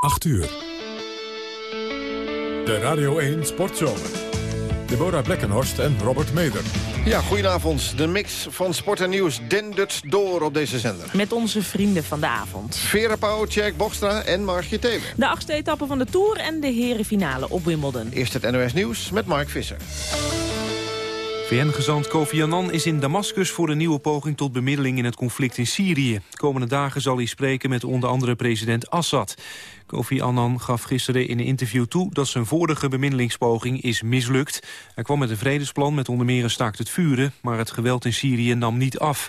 8 uur. De Radio 1 Sportzomer. Deborah Blekkenhorst en Robert Meder. Ja, goedenavond. De mix van sport en nieuws dendert door op deze zender. Met onze vrienden van de avond. Vera Pauw, Jack Bokstra en Margje Thewe. De achtste etappe van de Tour en de herenfinale op Wimbledon. Eerst het NOS Nieuws met Mark Visser. VN-gezant Kofi Annan is in Damascus voor een nieuwe poging tot bemiddeling in het conflict in Syrië. De komende dagen zal hij spreken met onder andere president Assad. Kofi Annan gaf gisteren in een interview toe dat zijn vorige bemiddelingspoging is mislukt. Hij kwam met een vredesplan met onder meer een staakt het vuren, maar het geweld in Syrië nam niet af.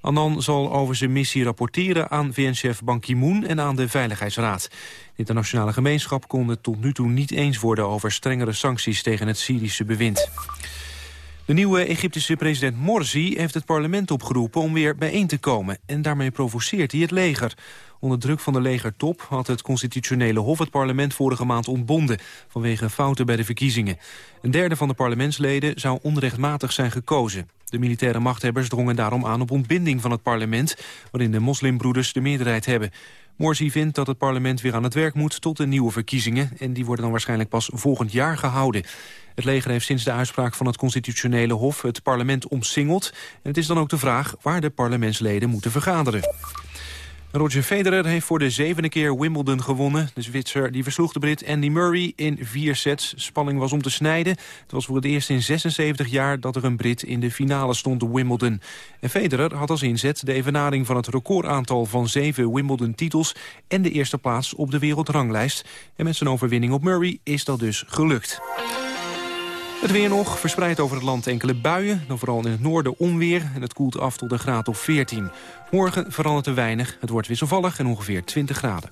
Annan zal over zijn missie rapporteren aan VN-chef Ban Ki-moon en aan de Veiligheidsraad. De internationale gemeenschap kon het tot nu toe niet eens worden over strengere sancties tegen het Syrische bewind. De nieuwe Egyptische president Morsi heeft het parlement opgeroepen om weer bijeen te komen. En daarmee provoceert hij het leger. Onder druk van de legertop had het constitutionele hof het parlement vorige maand ontbonden... vanwege fouten bij de verkiezingen. Een derde van de parlementsleden zou onrechtmatig zijn gekozen. De militaire machthebbers drongen daarom aan op ontbinding van het parlement... waarin de moslimbroeders de meerderheid hebben. Morsi vindt dat het parlement weer aan het werk moet tot de nieuwe verkiezingen... en die worden dan waarschijnlijk pas volgend jaar gehouden. Het leger heeft sinds de uitspraak van het constitutionele hof het parlement omsingeld. En het is dan ook de vraag waar de parlementsleden moeten vergaderen. Roger Federer heeft voor de zevende keer Wimbledon gewonnen. De Zwitser die versloeg de Brit Andy Murray in vier sets. Spanning was om te snijden. Het was voor het eerst in 76 jaar dat er een Brit in de finale stond op Wimbledon. En Federer had als inzet de evenaring van het recordaantal van zeven Wimbledon-titels... en de eerste plaats op de wereldranglijst. En met zijn overwinning op Murray is dat dus gelukt. Het weer nog, verspreid over het land enkele buien. Dan vooral in het noorden onweer en het koelt af tot een graad of 14. Morgen verandert er weinig. Het wordt wisselvallig en ongeveer 20 graden.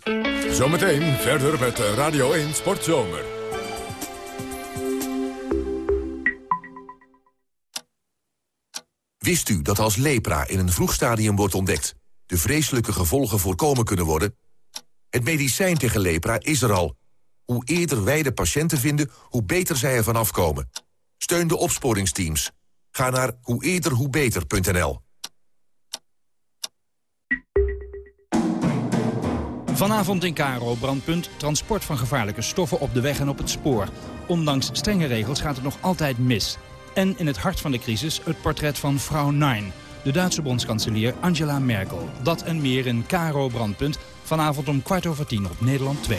Zometeen verder met Radio 1 Sportzomer. Wist u dat als lepra in een vroeg stadium wordt ontdekt... de vreselijke gevolgen voorkomen kunnen worden? Het medicijn tegen lepra is er al hoe eerder wij de patiënten vinden, hoe beter zij ervan afkomen. Steun de opsporingsteams. Ga naar hoe eerder hoe beter.nl. Vanavond in Karo brandpunt transport van gevaarlijke stoffen op de weg en op het spoor. Ondanks strenge regels gaat het nog altijd mis. En in het hart van de crisis het portret van vrouw Nine, de Duitse bondskanselier Angela Merkel. Dat en meer in Karo brandpunt, vanavond om kwart over tien op Nederland 2.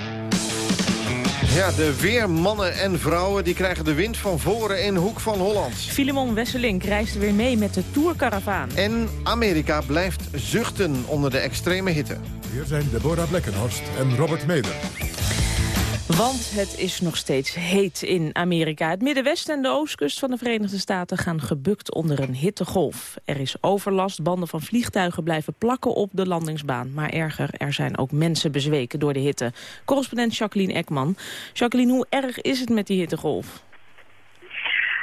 Ja, de weermannen en vrouwen die krijgen de wind van voren in Hoek van Holland. Filemon Wesselink reist weer mee met de Tourcaravaan. En Amerika blijft zuchten onder de extreme hitte. Hier zijn Deborah Blekkenhorst en Robert Meder. Want het is nog steeds heet in Amerika. Het Middenwesten en de oostkust van de Verenigde Staten gaan gebukt onder een hittegolf. Er is overlast, banden van vliegtuigen blijven plakken op de landingsbaan. Maar erger, er zijn ook mensen bezweken door de hitte. Correspondent Jacqueline Ekman. Jacqueline, hoe erg is het met die hittegolf?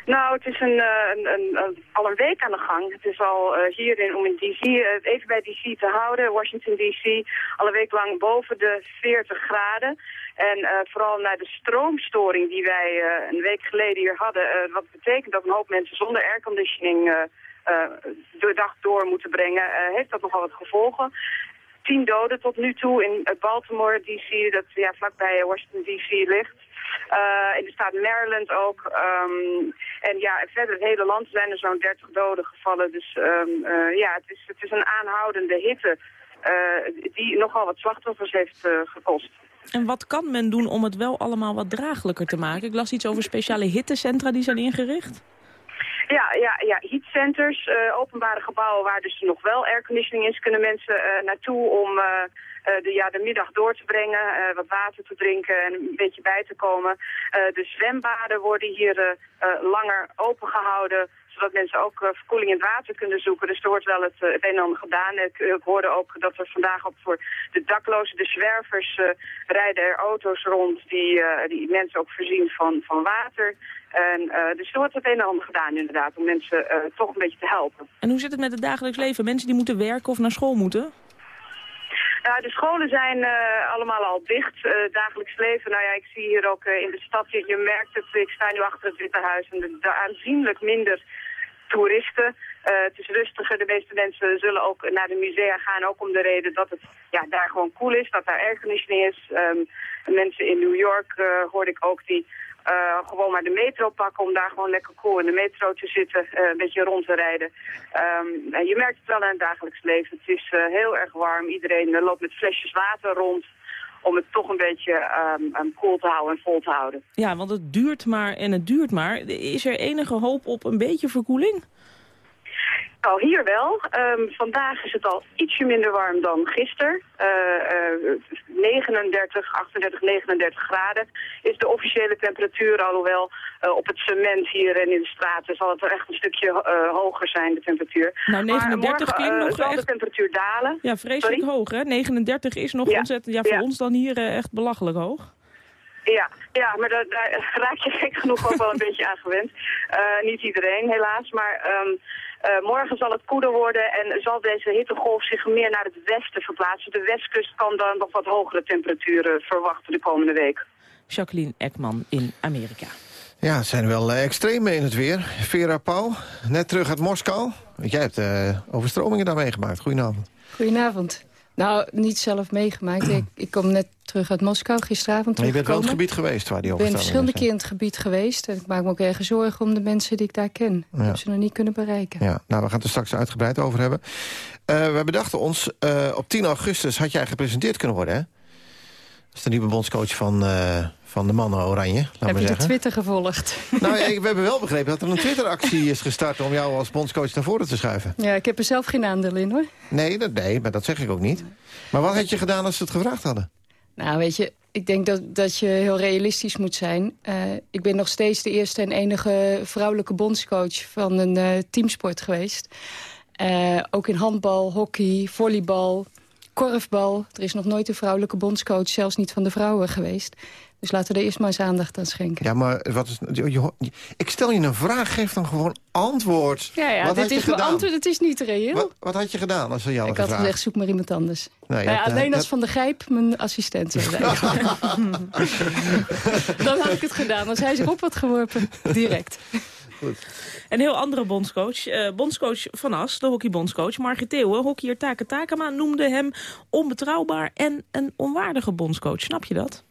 Nou, het is een, eh, een, een, al een week aan de gang. Het is al uh, hierin om in DC, uh, even bij DC te houden, Washington DC, al een week lang boven de 40 graden. En uh, vooral naar de stroomstoring die wij uh, een week geleden hier hadden. Uh, wat betekent dat een hoop mensen zonder airconditioning de dag door moeten brengen. heeft dat nogal wat gevolgen. Tien doden tot nu toe in Baltimore, D.C., dat ja, vlakbij Washington D.C. ligt. in de staat Maryland ook. Um, en ja, verder het hele land zijn er zo'n 30 doden gevallen. Dus um, ja, het is, het is een aanhoudende hitte die nogal wat slachtoffers heeft gekost. En wat kan men doen om het wel allemaal wat draaglijker te maken? Ik las iets over speciale hittecentra die zijn ingericht. Ja, ja, ja heatcenters, uh, openbare gebouwen waar dus nog wel airconditioning is, kunnen mensen uh, naartoe om uh, de, ja, de middag door te brengen, wat water te drinken en een beetje bij te komen. de zwembaden worden hier langer opengehouden zodat mensen ook uh, verkoeling in het water kunnen zoeken. Dus er wordt wel het, het een en ander gedaan. Ik, ik, hoorde ook dat er vandaag ook voor de daklozen, de zwervers, rijden er auto's rond die, die mensen ook voorzien van, van water. En, uh, dus er wordt het een en ander gedaan inderdaad, om mensen uh, toch een beetje te helpen. En hoe zit het met het dagelijks leven? Mensen die moeten werken of naar school moeten? Ja, de scholen zijn uh, allemaal al dicht. Dagelijks leven, nou ja, ik zie hier ook in de stad, je, je merkt het, ik sta nu achter het Witte Huis en er aanzienlijk minder toeristen. het is rustiger, de meeste mensen zullen ook naar de musea gaan, ook om de reden dat het ja, daar gewoon cool is, dat daar airconditioning is. Um, mensen in New York hoorde ik ook die uh, gewoon maar de metro pakken om daar gewoon lekker cool in de metro te zitten, een beetje rond te rijden. En je merkt het wel in het dagelijks leven. Het is heel erg warm. Iedereen loopt met flesjes water rond om het toch een beetje um, te houden en vol te houden. Ja, want het duurt maar en het duurt maar. Is er enige hoop op een beetje verkoeling? Nou, hier wel. Um, vandaag is het al ietsje minder warm dan gisteren. Uh, uh, 39, 38, 39 graden is de officiële temperatuur. Alhoewel uh, op het cement hier en in de straten zal het er echt een stukje uh, hoger zijn, de temperatuur. Nou, 39 maar klinkt nog zal echt... de temperatuur dalen. Ja, vreselijk Sorry? hoog, hè? 39 is nog Ja. ontzettend... Ja, voor Ja. ons dan hier eh, echt belachelijk hoog. Ja, ja maar daar, daar raak je gek genoeg ook wel een beetje aan gewend. Uh, niet iedereen helaas, maar um, uh, morgen zal het koeler worden en zal deze hittegolf zich meer naar het westen verplaatsen. De westkust kan dan nog wat hogere temperaturen verwachten de komende week. Jacqueline Ekman in Amerika. Ja, het zijn wel uh, extreme in het weer. Vera Pauw, net terug uit Moskou. Want jij hebt uh, overstromingen daar meegemaakt. Goedenavond. Goedenavond. Nou, niet zelf meegemaakt. ik, ik kom net terug uit Moskou, gisteravond Maar je bent wel in het gebied geweest waar die Ik ben verschillende keer in het gebied geweest. En ik maak me ook erg zorgen om de mensen die ik daar ken. Ja. heb ze nog niet kunnen bereiken. Ja, nou, we gaan het er straks uitgebreid over hebben. Uh, we bedachten ons, uh, op 10 augustus had jij gepresenteerd kunnen worden, hè? Dat is de nieuwe bondscoach van, uh, van de mannen Oranje, laat Heb maar je de zeggen. Twitter gevolgd? Nou, ja, we hebben wel begrepen dat er een Twitter-actie is gestart... om jou als bondscoach naar voren te schuiven. Ja, ik heb er zelf geen aandeel in, hoor. Nee, dat, nee, maar dat zeg ik ook niet. Maar wat had je gedaan als ze het gevraagd hadden? Nou, weet je, ik denk dat, dat je heel realistisch moet zijn. Uh, ik ben nog steeds de eerste en enige vrouwelijke bondscoach van een uh, teamsport geweest. Uh, ook in handbal, hockey, volleybal, korfbal. Er is nog nooit een vrouwelijke bondscoach, zelfs niet van de vrouwen geweest. Dus laten we er eerst maar eens aandacht aan schenken. Ja, maar wat is, je, je, ik stel je een vraag, geef dan gewoon antwoord. Ja, ja wat dit is mijn gedaan? antwoord, het is niet reëel. Wat, wat had je gedaan als ze jou ik had gezegd, zoek maar iemand anders. Nee, nou ja, alleen dat- als Van der Gijp mijn assistent zou zijn. Dan had ik het gedaan. Als hij zich op had geworpen, direct. Een heel andere bondscoach. Eh, bondscoach Van As, de hockeybondscoach. Margit Theeuwen, hockeyer Taka Takema, noemde hem onbetrouwbaar en een onwaardige bondscoach. Snap je dat?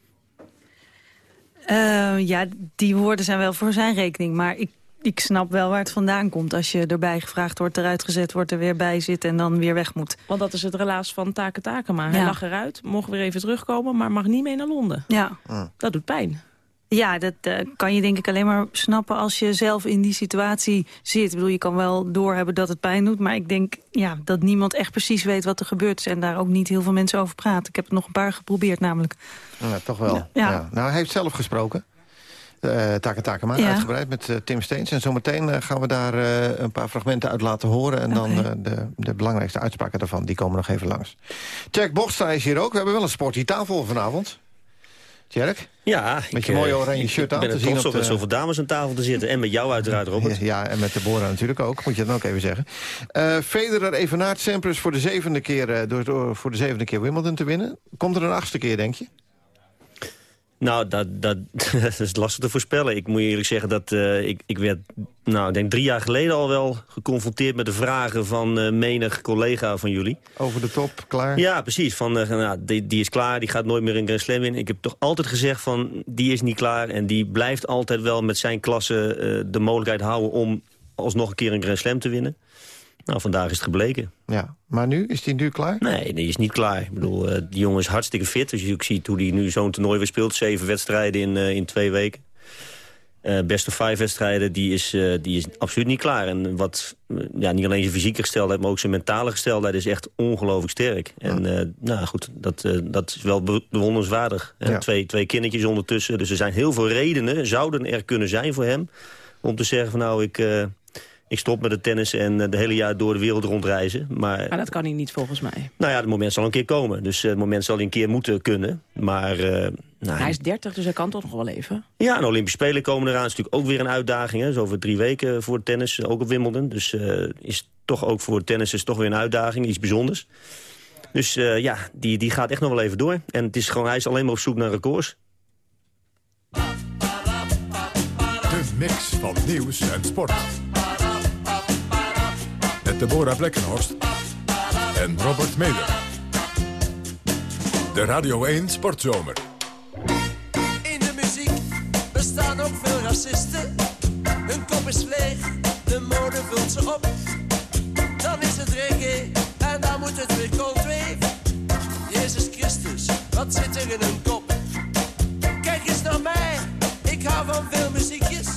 Uh, ja, die woorden zijn wel voor zijn rekening. Maar ik, ik snap wel waar het vandaan komt. Als je erbij gevraagd wordt, eruit gezet wordt, er weer bij zit en dan weer weg moet. Want dat is het relaas van Taka Takema. Hij Ja. lag eruit, mocht weer even terugkomen, maar mag niet mee naar Londen. Ja, Dat doet pijn. Ja dat eh, kan je denk ik alleen maar snappen als je zelf in die situatie zit. Ik bedoel, je kan wel doorhebben dat het pijn doet. Maar ik denk ja, dat niemand echt precies weet wat er gebeurt. En daar ook niet heel veel mensen over praten. Ik heb het nog een paar geprobeerd namelijk. Ja, toch wel. Ja. Ja. Nou, hij heeft zelf gesproken. Uh, Taka Takema, Ja. uitgebreid met eh, Tim Steens. En zometeen eh, gaan we daar eh, een paar fragmenten uit laten horen. En dan eh, de, de belangrijkste uitspraken daarvan, die komen nog even langs. Jack Bochsta is hier ook. We hebben wel een sportie tafel vanavond. Tjerk? Ja, Met ik, je mooie eh, oranje ik- shirt aan Ik ben te er zien op op met de- zoveel dames aan tafel te zitten. En met jou uiteraard, Robert. Ja, en met Deborah natuurlijk ook, moet je dan ook even zeggen. Eh Federer evenaart Sampras voor de zevende keer, eh, door, door voor de zevende keer Wimbledon te winnen. Komt er een achtste keer, denk je? Nou, dat, dat, dat is lastig te voorspellen. Ik moet eerlijk zeggen dat eh, ik, ik werd, nou, ik denk drie jaar geleden al wel geconfronteerd met de vragen van eh, menig collega van jullie. Over de top, klaar? Ja, precies. Van, eh, nou, die, die is klaar, die gaat nooit meer een Grand Slam in. Ik heb toch altijd gezegd van, die is niet klaar. En die blijft altijd wel met zijn klasse de mogelijkheid houden om alsnog een keer een Grand Slam te winnen. Nou, vandaag is het gebleken. Ja, maar nu? Is die nu klaar? Nee, die is niet klaar. Ik bedoel, eh, die jongen is hartstikke fit. Als je ook ziet hoe hij nu zo'n toernooi weer speelt. Zeven wedstrijden in, eh, in twee weken. Uh, beste five wedstrijden, die is, die is absoluut niet klaar. En wat, ja, niet alleen zijn fysieke gesteldheid, maar ook zijn mentale gesteldheid is echt ongelooflijk sterk. En nou goed, dat, dat is wel bewonderenswaardig. Ja. Twee, twee kindertjes ondertussen, dus er zijn heel veel redenen, zouden er kunnen zijn voor hem... om te zeggen van nou, ik, ik stop met het tennis en de hele jaar door de wereld rondreizen. Maar, maar dat kan hij niet volgens mij. Nou ja, het moment zal een keer komen. Dus het moment zal hij een keer moeten kunnen. Maar nou, hij is 30, dus hij kan toch nog wel even? Ja, en Olympische Spelen komen eraan. is natuurlijk ook weer een uitdaging. Hè. Zo over drie weken voor tennis, ook op Wimbledon. Dus uh, is toch ook voor tennis is toch weer een uitdaging, iets bijzonders. Dus uh, ja, die, die gaat echt nog wel even door. En het is gewoon, hij is alleen maar op zoek naar records. De mix van nieuws en sport. Met Deborah Blekkenhorst en Robert Meder. De Radio 1 Sportzomer bestaan ook veel racisten. Hun kop is leeg, de mode vult ze op. Dan is het reggae en dan moet het weer kooltweef. Jezus Christus, wat zit er in hun kop? Kijk eens naar mij, ik hou van veel muziekjes.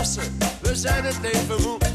We zijn het even moe.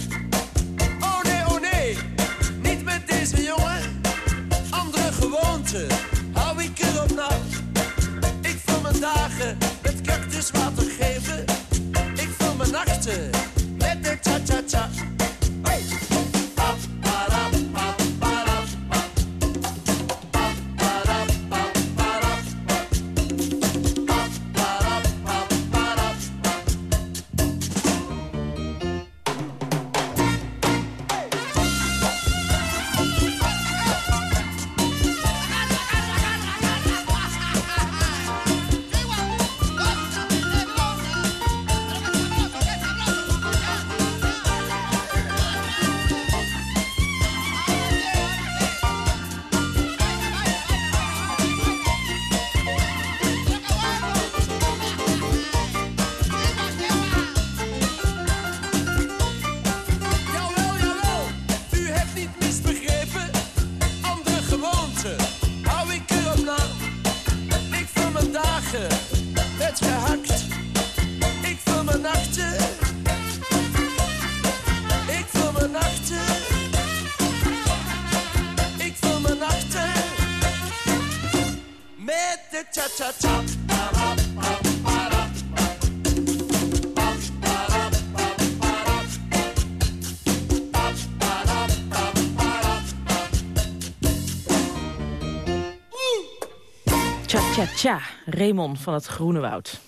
Tja, Raymond van het Groene Woud.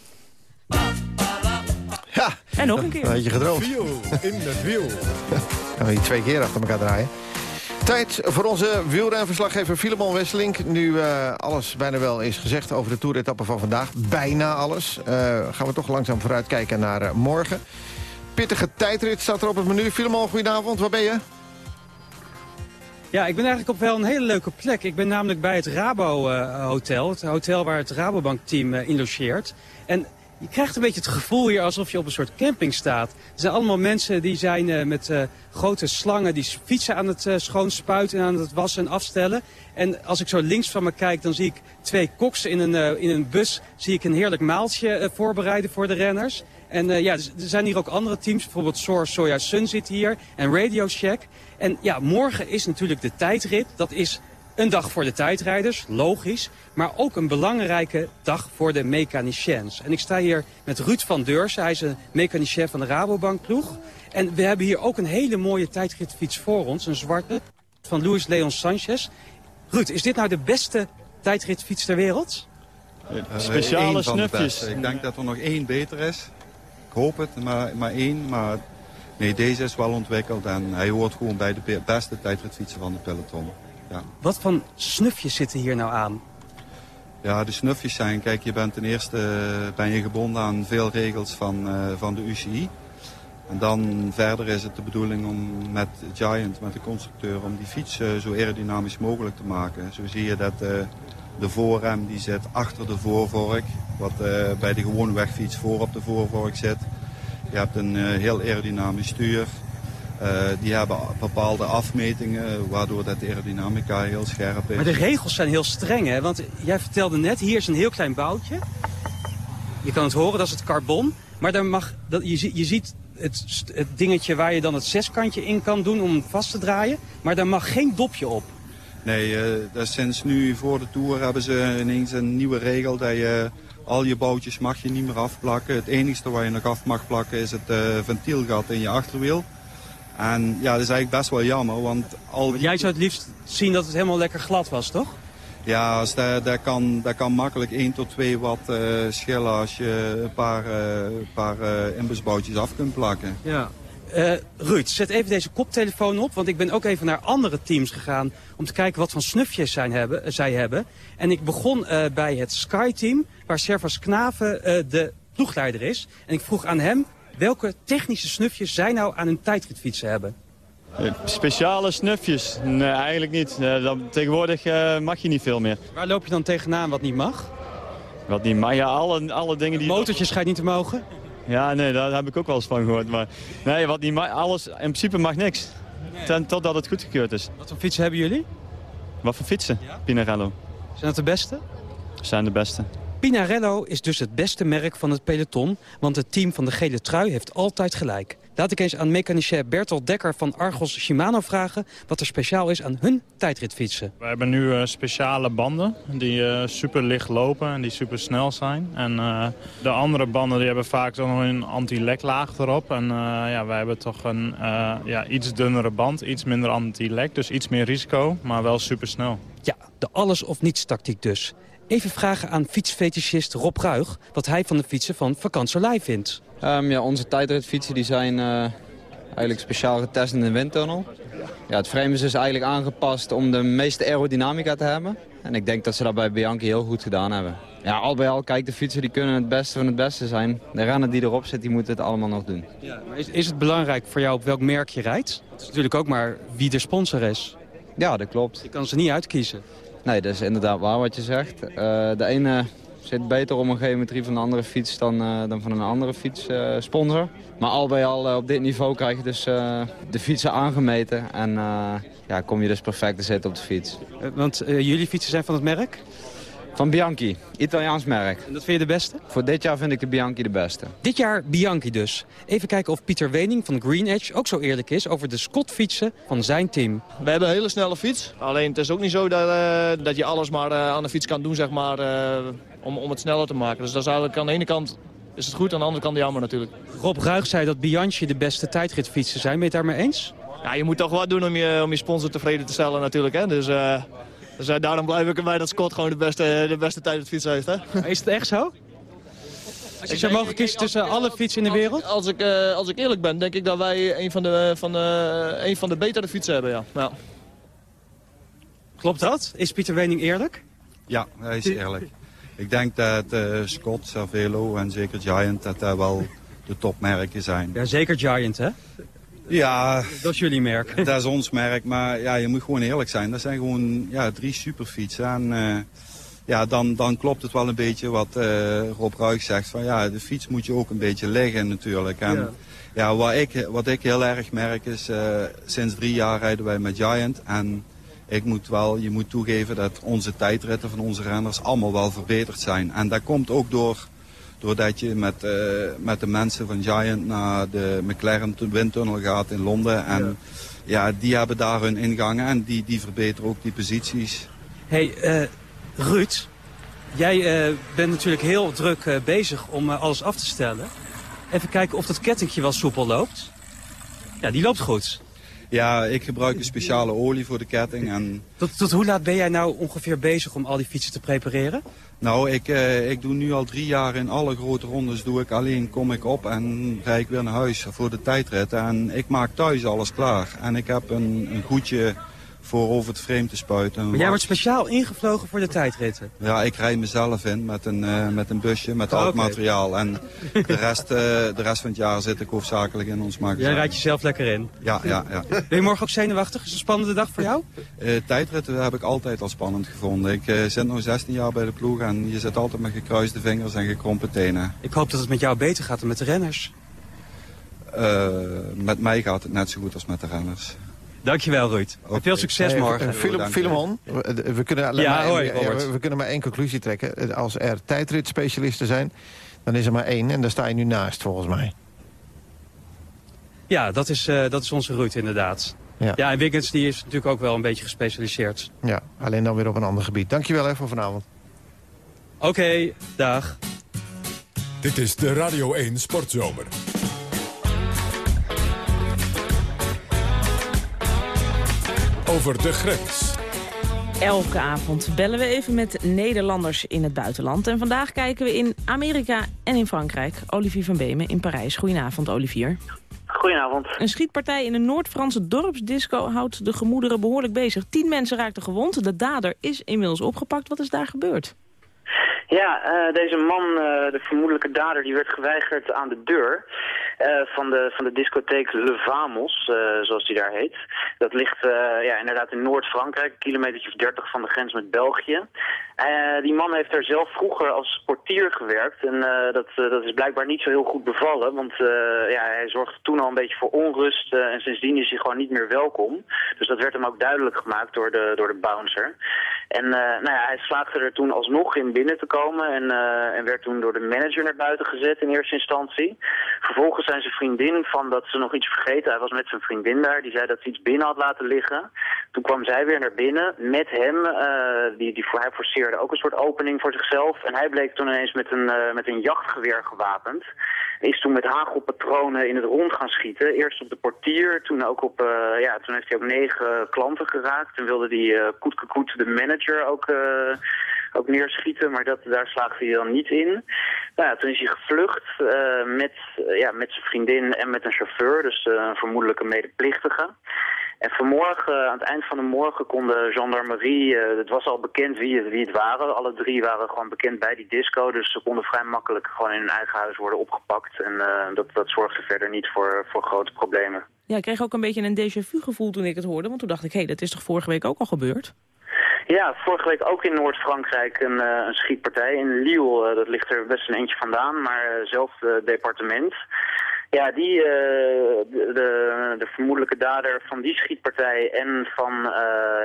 Ja. En nog een keer. Had je gedroomd. In het wiel. Gaan we die twee keer achter elkaar draaien. Tijd voor onze wielrenverslaggever Filemon Wesseling. Nu uh, alles bijna wel is gezegd over de toeretappe van vandaag. Bijna alles. Uh, gaan we toch langzaam vooruit kijken naar uh, morgen. Pittige tijdrit staat er op het menu. Filemon, goedenavond. Waar ben je? Ja, ik ben eigenlijk op wel een hele leuke plek. Ik ben namelijk bij het Rabo uh, Hotel. Het hotel waar het Rabobank team uh, in logeert. En je krijgt een beetje het gevoel hier alsof je op een soort camping staat. Er zijn allemaal mensen die zijn uh, met grote slangen die fietsen aan het schoonspuiten en aan het wassen en afstellen. En als ik zo links van me kijk, dan zie ik twee koks in een, in een bus. Zie ik een heerlijk maaltje voorbereiden voor de renners. En uh, ja, er zijn hier ook andere teams, bijvoorbeeld Soar Soja Sun zit hier en Radio Shack. En ja, morgen is natuurlijk de tijdrit. Dat is een dag voor de tijdrijders, logisch. Maar ook een belangrijke dag voor de mechaniciens. En ik sta hier met Ruud van Deursen. Hij is een mechanicien van de Rabobank ploeg. En we hebben hier ook een hele mooie tijdritfiets voor ons. Een zwarte van Luis Leon Sanchez. Ruud, is dit nou de beste tijdritfiets ter wereld? Uh, Speciale snufjes. Ik denk dat er nog één beter is hoop het, maar, maar één. Maar nee, deze is wel ontwikkeld en hij hoort gewoon bij de beste tijdritfietsen van de peloton. Ja. Wat van snufjes zitten hier nou aan? Ja, de snufjes zijn, kijk, je bent ten eerste eh, ben je gebonden aan veel regels van, uh, van de UCI. En dan verder is het de bedoeling om met Giant, met de constructeur, om die fiets uh, zo aerodynamisch mogelijk te maken. Zo zie je dat de voorrem die zit achter de voorvork, wat bij de gewone wegfiets voor op de voorvork zit. Je hebt een heel aerodynamisch stuur. Uh, die hebben bepaalde afmetingen, waardoor dat aerodynamica heel scherp is. Maar de regels zijn heel streng, hè? Want jij vertelde net, hier is een heel klein boutje. Je kan het horen, dat is het carbon. Maar daar mag, dat, je, je ziet het, het dingetje waar je dan het zeskantje in kan doen om vast te draaien. Maar daar mag geen dopje op. Nee, uh, dat sinds nu voor de Tour hebben ze ineens een nieuwe regel dat je... Al je boutjes mag je niet meer afplakken. Het enige waar je nog af mag plakken is het uh, ventielgat in je achterwiel. En ja, dat is eigenlijk best wel jammer, want... Al... Jij zou het liefst zien dat het helemaal lekker glad was, toch? Ja, dat, dat, kan, dat kan makkelijk 1 tot 2 watt uh, schillen als je een paar, uh, paar uh, inbusboutjes af kunt plakken. Ja. Ruud, zet even deze koptelefoon op, want ik ben ook even naar andere teams gegaan om te kijken wat voor snufjes zijn hebben, zij hebben. En ik begon bij het Sky Team, waar Servas Knaven de ploegleider is. En ik vroeg aan hem welke technische snufjes zij nou aan hun tijdritfietsen hebben. Speciale snufjes? Nee, eigenlijk niet. Dan, tegenwoordig uh, mag je niet veel meer. Waar loop je dan tegenaan wat niet mag? Wat niet mag? Ja, alle, alle dingen die... Motortjes schijnt niet te mogen? Ja, nee, daar heb ik ook wel eens van gehoord. Maar nee, wat niet mag, alles, in principe mag niks. Nee. Ten, totdat het goedgekeurd is. Wat voor fietsen hebben jullie? Wat voor fietsen? Ja? Pinarello. Zijn dat de beste? Zijn de beste. Pinarello is dus het beste merk van het peloton, want het team van de gele trui heeft altijd gelijk. Laat ik eens aan mechanicien Bertolt Dekker van Argos Shimano vragen... wat er speciaal is aan hun tijdritfietsen. We hebben nu uh, speciale banden die uh, super licht lopen en die super snel zijn. En uh, de andere banden die hebben vaak dan nog een anti-leklaag erop. En ja, wij hebben toch een ja, iets dunnere band, iets minder anti-lek. Dus iets meer risico, maar wel super snel. Ja, de alles of niets tactiek dus. Even vragen aan fietsfetischist Rob Ruig wat hij van de fietsen van Vakansolei vindt. Um, ja, onze tijdritfietsen die zijn uh, eigenlijk speciaal getest in de windtunnel. Ja, het frame is dus eigenlijk aangepast om de meeste aerodynamica te hebben. En ik denk dat ze dat bij Bianchi heel goed gedaan hebben. Ja, al bij al, kijk, de fietsen die kunnen het beste van het beste zijn. De renner die erop zit, die moet het allemaal nog doen. Ja, maar is, is het belangrijk voor jou op welk merk je rijdt? Het is natuurlijk ook maar wie de sponsor is. Ja, dat klopt. Je kan ze niet uitkiezen. Nee, dat is inderdaad waar wat je zegt. Uh, de ene zit beter om een geometrie van een andere fiets dan, uh, dan van een andere fietssponsor. Uh, maar al bij al op dit niveau krijg je dus de fietsen aangemeten. En ja, kom je dus perfect te zitten op de fiets. want jullie fietsen zijn van het merk? Van Bianchi, Italiaans merk. En dat vind je de beste? Voor dit jaar vind ik de Bianchi de beste. Dit jaar Bianchi dus. Even kijken of Pieter Wening van Green Edge ook zo eerlijk is over de Scott-fietsen van zijn team. We hebben een hele snelle fiets. Alleen het is ook niet zo dat, uh, dat je alles maar uh, aan de fiets kan doen zeg maar, uh, om, om het sneller te maken. Dus dat is eigenlijk aan de ene kant is het goed, aan de andere kant jammer natuurlijk. Rob Ruig zei dat Bianchi de beste tijdritfietsen zijn. Ben je het daarmee eens? Ja, je moet toch wat doen om je, om je sponsor tevreden te stellen natuurlijk. Hè? Dus... Dus uh, daarom blijf ik erbij dat Scott gewoon de beste, de beste tijd op fiets heeft. Hè? Is het echt zo? Als je zou mogen kiezen tussen alle fietsen in de wereld? Als, als ik, uh, als ik eerlijk ben, denk ik dat wij een van de, van de, een van de betere fietsen hebben, ja. ja. Klopt dat? Is Pieter Wening eerlijk? Ja, hij is eerlijk. Ik denk dat uh, Scott, Cervelo en zeker Giant, dat dat wel de topmerken zijn. Ja, zeker Giant, hè? Ja. Dat is jullie merk. Dat is ons merk, maar ja, je moet gewoon eerlijk zijn. Dat zijn gewoon ja, drie superfietsen. En uh, ja, dan, dan klopt het wel een beetje wat uh, Rob Ruig zegt. Van ja, de fiets moet je ook een beetje leggen natuurlijk. En ja, ja wat, ik, wat ik heel erg merk is, uh, sinds drie jaar rijden wij met Giant. En ik moet wel, je moet toegeven dat onze tijdritten van onze renners allemaal wel verbeterd zijn. En dat komt ook door Doordat je met, uh, met de mensen van Giant naar de McLaren windtunnel gaat in Londen. En ja, ja die hebben daar hun ingangen en die, die verbeteren ook die posities. hey, uh, Ruud, jij uh, bent natuurlijk heel druk bezig om alles af te stellen. Even kijken of dat kettingje wel soepel loopt. Ja, die loopt goed. Ja, ik gebruik een speciale olie voor de ketting. En... Tot, tot hoe laat ben jij nou ongeveer bezig om al die fietsen te prepareren? Nou, ik, uh, ik doe nu al drie jaar in alle grote rondes doe ik alleen, kom ik op en rijd ik weer naar huis voor de tijdrit. En ik maak thuis alles klaar. En ik heb een, een goedje voor over het frame te spuiten. Maar jij wordt speciaal ingevlogen voor de tijdritten? Ja, ik rijd mezelf in met een, uh, met een busje met Oh, oud oké. materiaal. En de rest, uh, de rest van het jaar zit ik hoofdzakelijk in ons magazijn. Jij rijdt jezelf lekker in? Ja, ja, ja. Ben je morgen ook zenuwachtig? Is het een spannende dag voor jou? Uh, tijdritten heb ik altijd al spannend gevonden. Ik zit nu 16 jaar bij de ploeg en je zit altijd met gekruiste vingers en gekrompen tenen. Ik hoop dat het met jou beter gaat dan met de renners. Met mij gaat het net zo goed als met de renners. Dankjewel, Ruud. Okay. Veel succes Hey, morgen. Filemon, Filemon, we, we, kunnen Ja, maar, hoi, we, we kunnen maar één conclusie trekken. Als er tijdritspecialisten zijn, dan is er maar één. En daar sta je nu naast, volgens mij. Ja, dat is, uh, dat is onze Ruud inderdaad. Ja. ja, en Wiggins die is natuurlijk ook wel een beetje gespecialiseerd. Ja, alleen dan weer op een ander gebied. Dankjewel hè, voor vanavond. Oké, okay, dag. Dit is de Radio 1 Sportzomer. Over de grens. Elke avond bellen we even met Nederlanders in het buitenland. En vandaag kijken we in Amerika en in Frankrijk. Olivier van Beemen in Parijs. Goedenavond, Olivier. Goedenavond. Een schietpartij in een Noord-Franse dorpsdisco houdt de gemoederen behoorlijk bezig. Tien mensen raakten gewond. De dader is inmiddels opgepakt. Wat is daar gebeurd? Ja, uh, deze man, uh, de vermoedelijke dader, die werd geweigerd aan de deur van, de, van de discotheek Le Vamos, zoals die daar heet. Dat ligt ja, inderdaad in Noord-Frankrijk, een kilometer of dertig van de grens met België. die man heeft er zelf vroeger als portier gewerkt en dat, dat is blijkbaar niet zo heel goed bevallen, want ja, hij zorgde toen al een beetje voor onrust en sindsdien is hij gewoon niet meer welkom. Dus dat werd hem ook duidelijk gemaakt door de, door de bouncer. En nou ja, hij slaagde er toen alsnog in binnen te komen en, en werd toen door de manager naar buiten gezet in eerste instantie. Vervolgens zijn zijn vriendin van dat ze nog iets vergeten. Hij was met zijn vriendin daar. Die zei dat ze iets binnen had laten liggen. Toen kwam zij weer naar binnen met hem. Uh, die, die, hij forceerde ook een soort opening voor zichzelf. En hij bleek toen ineens met een, uh, met een jachtgeweer gewapend. Is toen met hagelpatronen in het rond gaan schieten. Eerst op de portier, toen ook op, ja, toen heeft hij ook negen klanten geraakt. Toen wilde hij Koetkekoet, de manager, ook ook neerschieten, maar dat, daar slaagde hij dan niet in. Nou ja, toen is hij gevlucht uh, met, uh, ja, met zijn vriendin en met een chauffeur, dus uh, een vermoedelijke medeplichtige. En vanmorgen, aan het eind van de morgen, kon de gendarmerie, het was al bekend wie het, wie het waren. Alle drie waren gewoon bekend bij die disco, dus ze konden vrij makkelijk gewoon in hun eigen huis worden opgepakt. En dat, dat zorgde verder niet voor, voor grote problemen. Ja, ik kreeg ook een beetje een déjà vu gevoel toen ik het hoorde, want toen dacht ik, hé, hey, dat is toch vorige week ook al gebeurd? Ja, vorige week ook in Noord-Frankrijk een, uh, een schietpartij. In Lille, uh, dat ligt er best een eentje vandaan, maar hetzelfde departement. Ja, die, uh, de, de, de, vermoedelijke dader van die schietpartij en, van,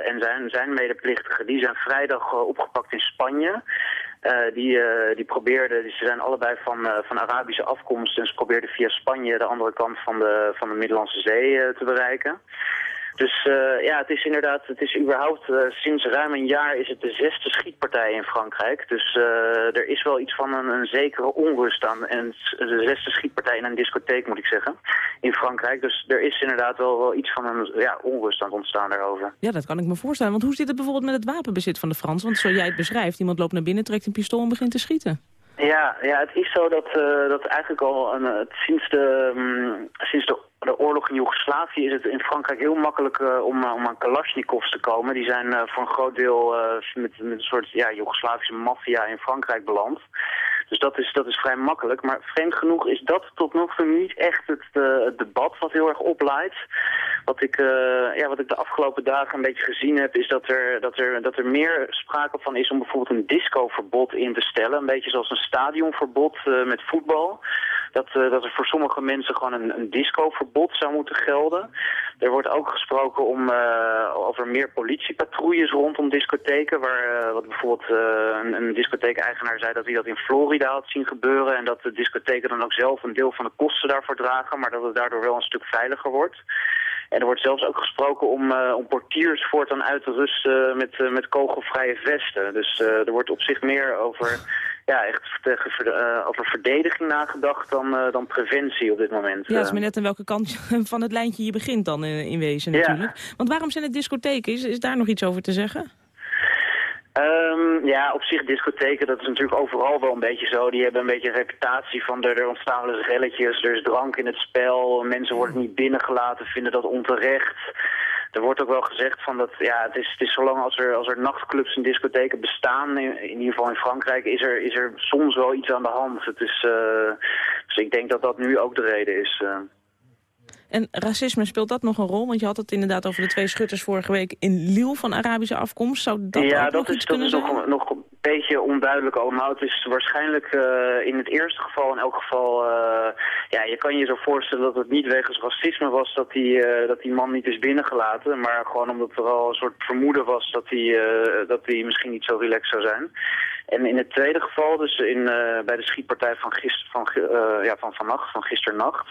en zijn, zijn medeplichtigen, die zijn vrijdag opgepakt in Spanje. die, die probeerden, ze zijn allebei van, van Arabische afkomst en ze probeerden via Spanje de andere kant van de, van de Middellandse Zee te bereiken. Dus uh, ja, het is inderdaad, het is überhaupt, uh, sinds ruim een jaar is het de zesde schietpartij in Frankrijk. Dus uh, er is wel iets van een, een zekere onrust aan. En de zesde schietpartij in een discotheek, moet ik zeggen, in Frankrijk. Dus er is inderdaad wel, wel iets van een ja, onrust aan het ontstaan daarover. Ja, dat kan ik me voorstellen. Want hoe zit het bijvoorbeeld met het wapenbezit van de Fransen? Want zoals jij het beschrijft, iemand loopt naar binnen, trekt een pistool en begint te schieten. Ja, ja het is zo dat, uh, dat eigenlijk al een, sinds, de, um, sinds de, de oorlog in Joegoslavië is het in Frankrijk heel makkelijk uh, om, om aan Kalashnikovs te komen. Die zijn voor een groot deel met, met een soort ja, Joegoslavische maffia in Frankrijk beland. Dus dat is, dat is vrij makkelijk. Maar vreemd genoeg is dat tot nog toe niet echt het, uh, het debat wat heel erg opleidt. Wat ik, uh, ja, wat ik de afgelopen dagen een beetje gezien heb, is dat er, dat, er, dat er meer sprake van is om bijvoorbeeld een discoverbod in te stellen. Een beetje zoals een stadionverbod uh, met voetbal. Dat, dat er voor sommige mensen gewoon een, een discoverbod zou moeten gelden. Er wordt ook gesproken om, over meer politiepatrouilles rondom discotheken. Waar, wat bijvoorbeeld een, een discotheek-eigenaar zei dat hij dat in Florida had zien gebeuren. En dat de discotheken dan ook zelf een deel van de kosten daarvoor dragen. Maar dat het daardoor wel een stuk veiliger wordt. En er wordt zelfs ook gesproken om, om portiers voortaan uit te rusten met, met kogelvrije vesten. Dus er wordt op zich meer over, ja, echt tegen, over verdediging nagedacht dan, dan preventie op dit moment. Ja, het is maar net aan welke kant van het lijntje je begint dan in, in wezen natuurlijk. Ja. Want waarom zijn het discotheken? Is, is daar nog iets over te zeggen? Um, ja, op zich discotheken, dat is natuurlijk overal wel een beetje zo. Die hebben een beetje een reputatie van er, er ontstaan wel eens relletjes, er is drank in het spel, mensen worden niet binnengelaten, vinden dat onterecht. Er wordt ook wel gezegd van dat ja, het is, het is zolang als er, als er nachtclubs en discotheken bestaan, in, in ieder geval in Frankrijk, is er, is er soms wel iets aan de hand. Het is, eh, dus ik denk dat dat nu ook de reden is. eh. En racisme, speelt dat nog een rol? Want je had het inderdaad over de twee schutters vorige week in Lille van Arabische afkomst. Zou dat ja, ook dat nog is, iets dat kunnen is zijn? nog, nog beetje onduidelijk allemaal. Het is waarschijnlijk eh, in het eerste geval in elk geval... eh, ja, je kan je zo voorstellen dat het niet wegens racisme was dat die, eh, dat die man niet is binnengelaten. Maar gewoon omdat er al een soort vermoeden was dat hij dat hij misschien niet zo relaxed zou zijn. En in het tweede geval, dus in, bij de schietpartij van, gister, van, ja, van vannacht, van gisternacht...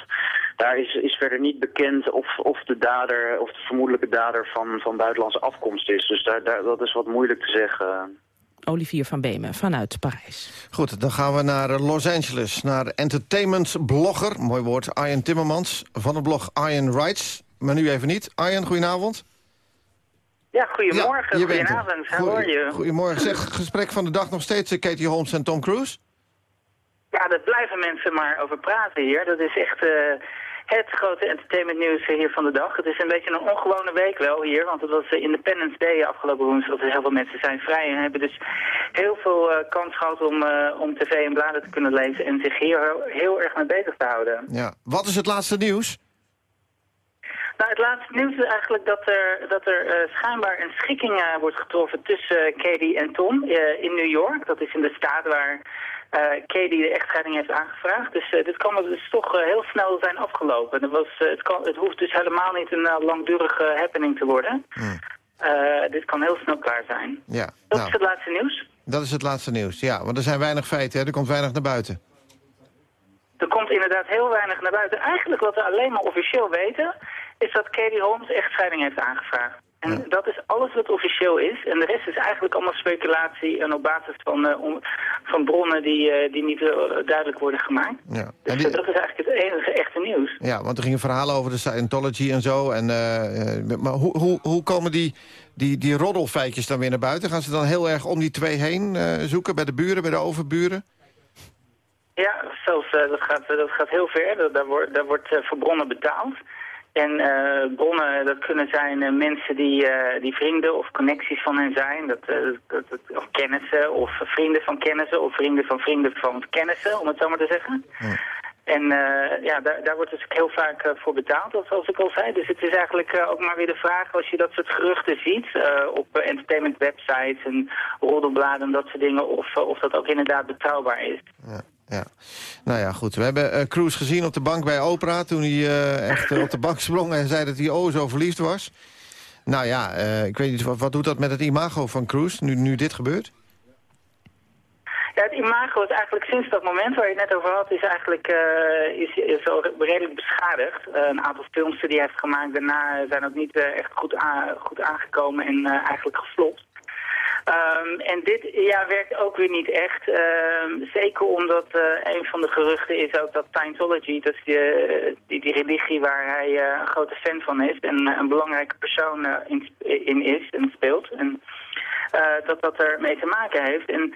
daar is, is verder niet bekend of, of de dader, of de vermoedelijke dader van, van buitenlandse afkomst is. Dus daar, daar, dat is wat moeilijk te zeggen. Olivier van Beemen vanuit Parijs. Goed, dan gaan we naar Los Angeles. Naar entertainment-blogger, mooi woord, Arjen Timmermans... van het blog Arjen Writes. Maar nu even niet. Arjen, goedenavond. Ja, goedemorgen, er. goedenavond. Hoe hoor je? Goedemorgen. Zeg, gesprek van de dag nog steeds eh, Katie Holmes en Tom Cruise? Ja, daar blijven mensen maar over praten hier. Dat is echt eh, het grote entertainmentnieuws hier van de dag. Het is een beetje een ongewone week wel hier, want het was eh, Independence Day afgelopen woensdag. Dus heel veel mensen zijn vrij en hebben dus heel veel eh, kans gehad om, eh, om tv en bladen te kunnen lezen en zich hier heel, erg mee bezig te houden. Ja. Wat is het laatste nieuws? Nou, het laatste nieuws is eigenlijk dat er, dat er eh, schijnbaar een schikking eh, wordt getroffen tussen eh, Katie en Tom eh, in New York. Dat is in de staat waar eh, Katie de echtscheiding heeft aangevraagd. Dus eh, dit kan dus toch eh, heel snel zijn afgelopen. Het, was, eh, het, kan, het hoeft dus helemaal niet een eh, langdurige happening te worden. Eh, dit kan heel snel klaar zijn. Ja, Dat nou, is het laatste nieuws. dat is het laatste nieuws. Ja, want er zijn weinig feiten, hè? er komt weinig naar buiten. Er komt inderdaad heel weinig naar buiten. Eigenlijk wat we alleen maar officieel weten, is dat Katie Holmes echtscheiding heeft aangevraagd. En dat is alles wat officieel is. En de rest is eigenlijk allemaal speculatie en op basis van, eh, om- van bronnen die, eh, die niet eh, duidelijk worden gemaakt. Ja. Dus die- dat is eigenlijk het enige echte nieuws. Ja, want er gingen verhalen over de Scientology en zo. En, maar hoe, hoe, hoe komen die, die, die roddelfeitjes dan weer naar buiten? Gaan ze dan heel erg om die twee heen zoeken? Bij de buren, bij de overburen? Ja, zelfs dat, gaat, dat gaat heel ver. Daar wordt, daar wordt voor bronnen betaald. En eh, bronnen, dat kunnen zijn eh, mensen die, eh, die vrienden of connecties van hen zijn. Dat, dat, dat- of kennissen, of vrienden van kennissen, of vrienden van vrienden van kennissen, om het zo maar te zeggen. En eh, ja, daar, daar wordt dus ook heel vaak voor betaald, zoals ik al zei. Dus het is eigenlijk ook maar weer de vraag, als je dat soort geruchten ziet op entertainment websites en roddelbladen en dat soort dingen, of, of dat ook inderdaad betrouwbaar is. Ja. Nou ja, goed. We hebben eh Cruise gezien op de bank bij Oprah... toen hij eh, echt eh, op de bank sprong en zei dat hij oh zo verliefd was. Nou ja, ik weet niet, wat, wat doet dat met het imago van Cruise, nu, nu dit gebeurt? Ja, het imago is eigenlijk sinds dat moment waar je het net over had, is eigenlijk is, is redelijk beschadigd. Een aantal films die hij heeft gemaakt daarna zijn ook niet echt goed, goed aangekomen en eigenlijk geflopt. Ehm, en dit ja, werkt ook weer niet echt. Ehm, zeker omdat eh, een van de geruchten is ook dat Scientology, dat die, die, religie waar hij eh, een grote fan van is en eh, een belangrijke persoon in, in is en speelt. En dat dat ermee te maken heeft. En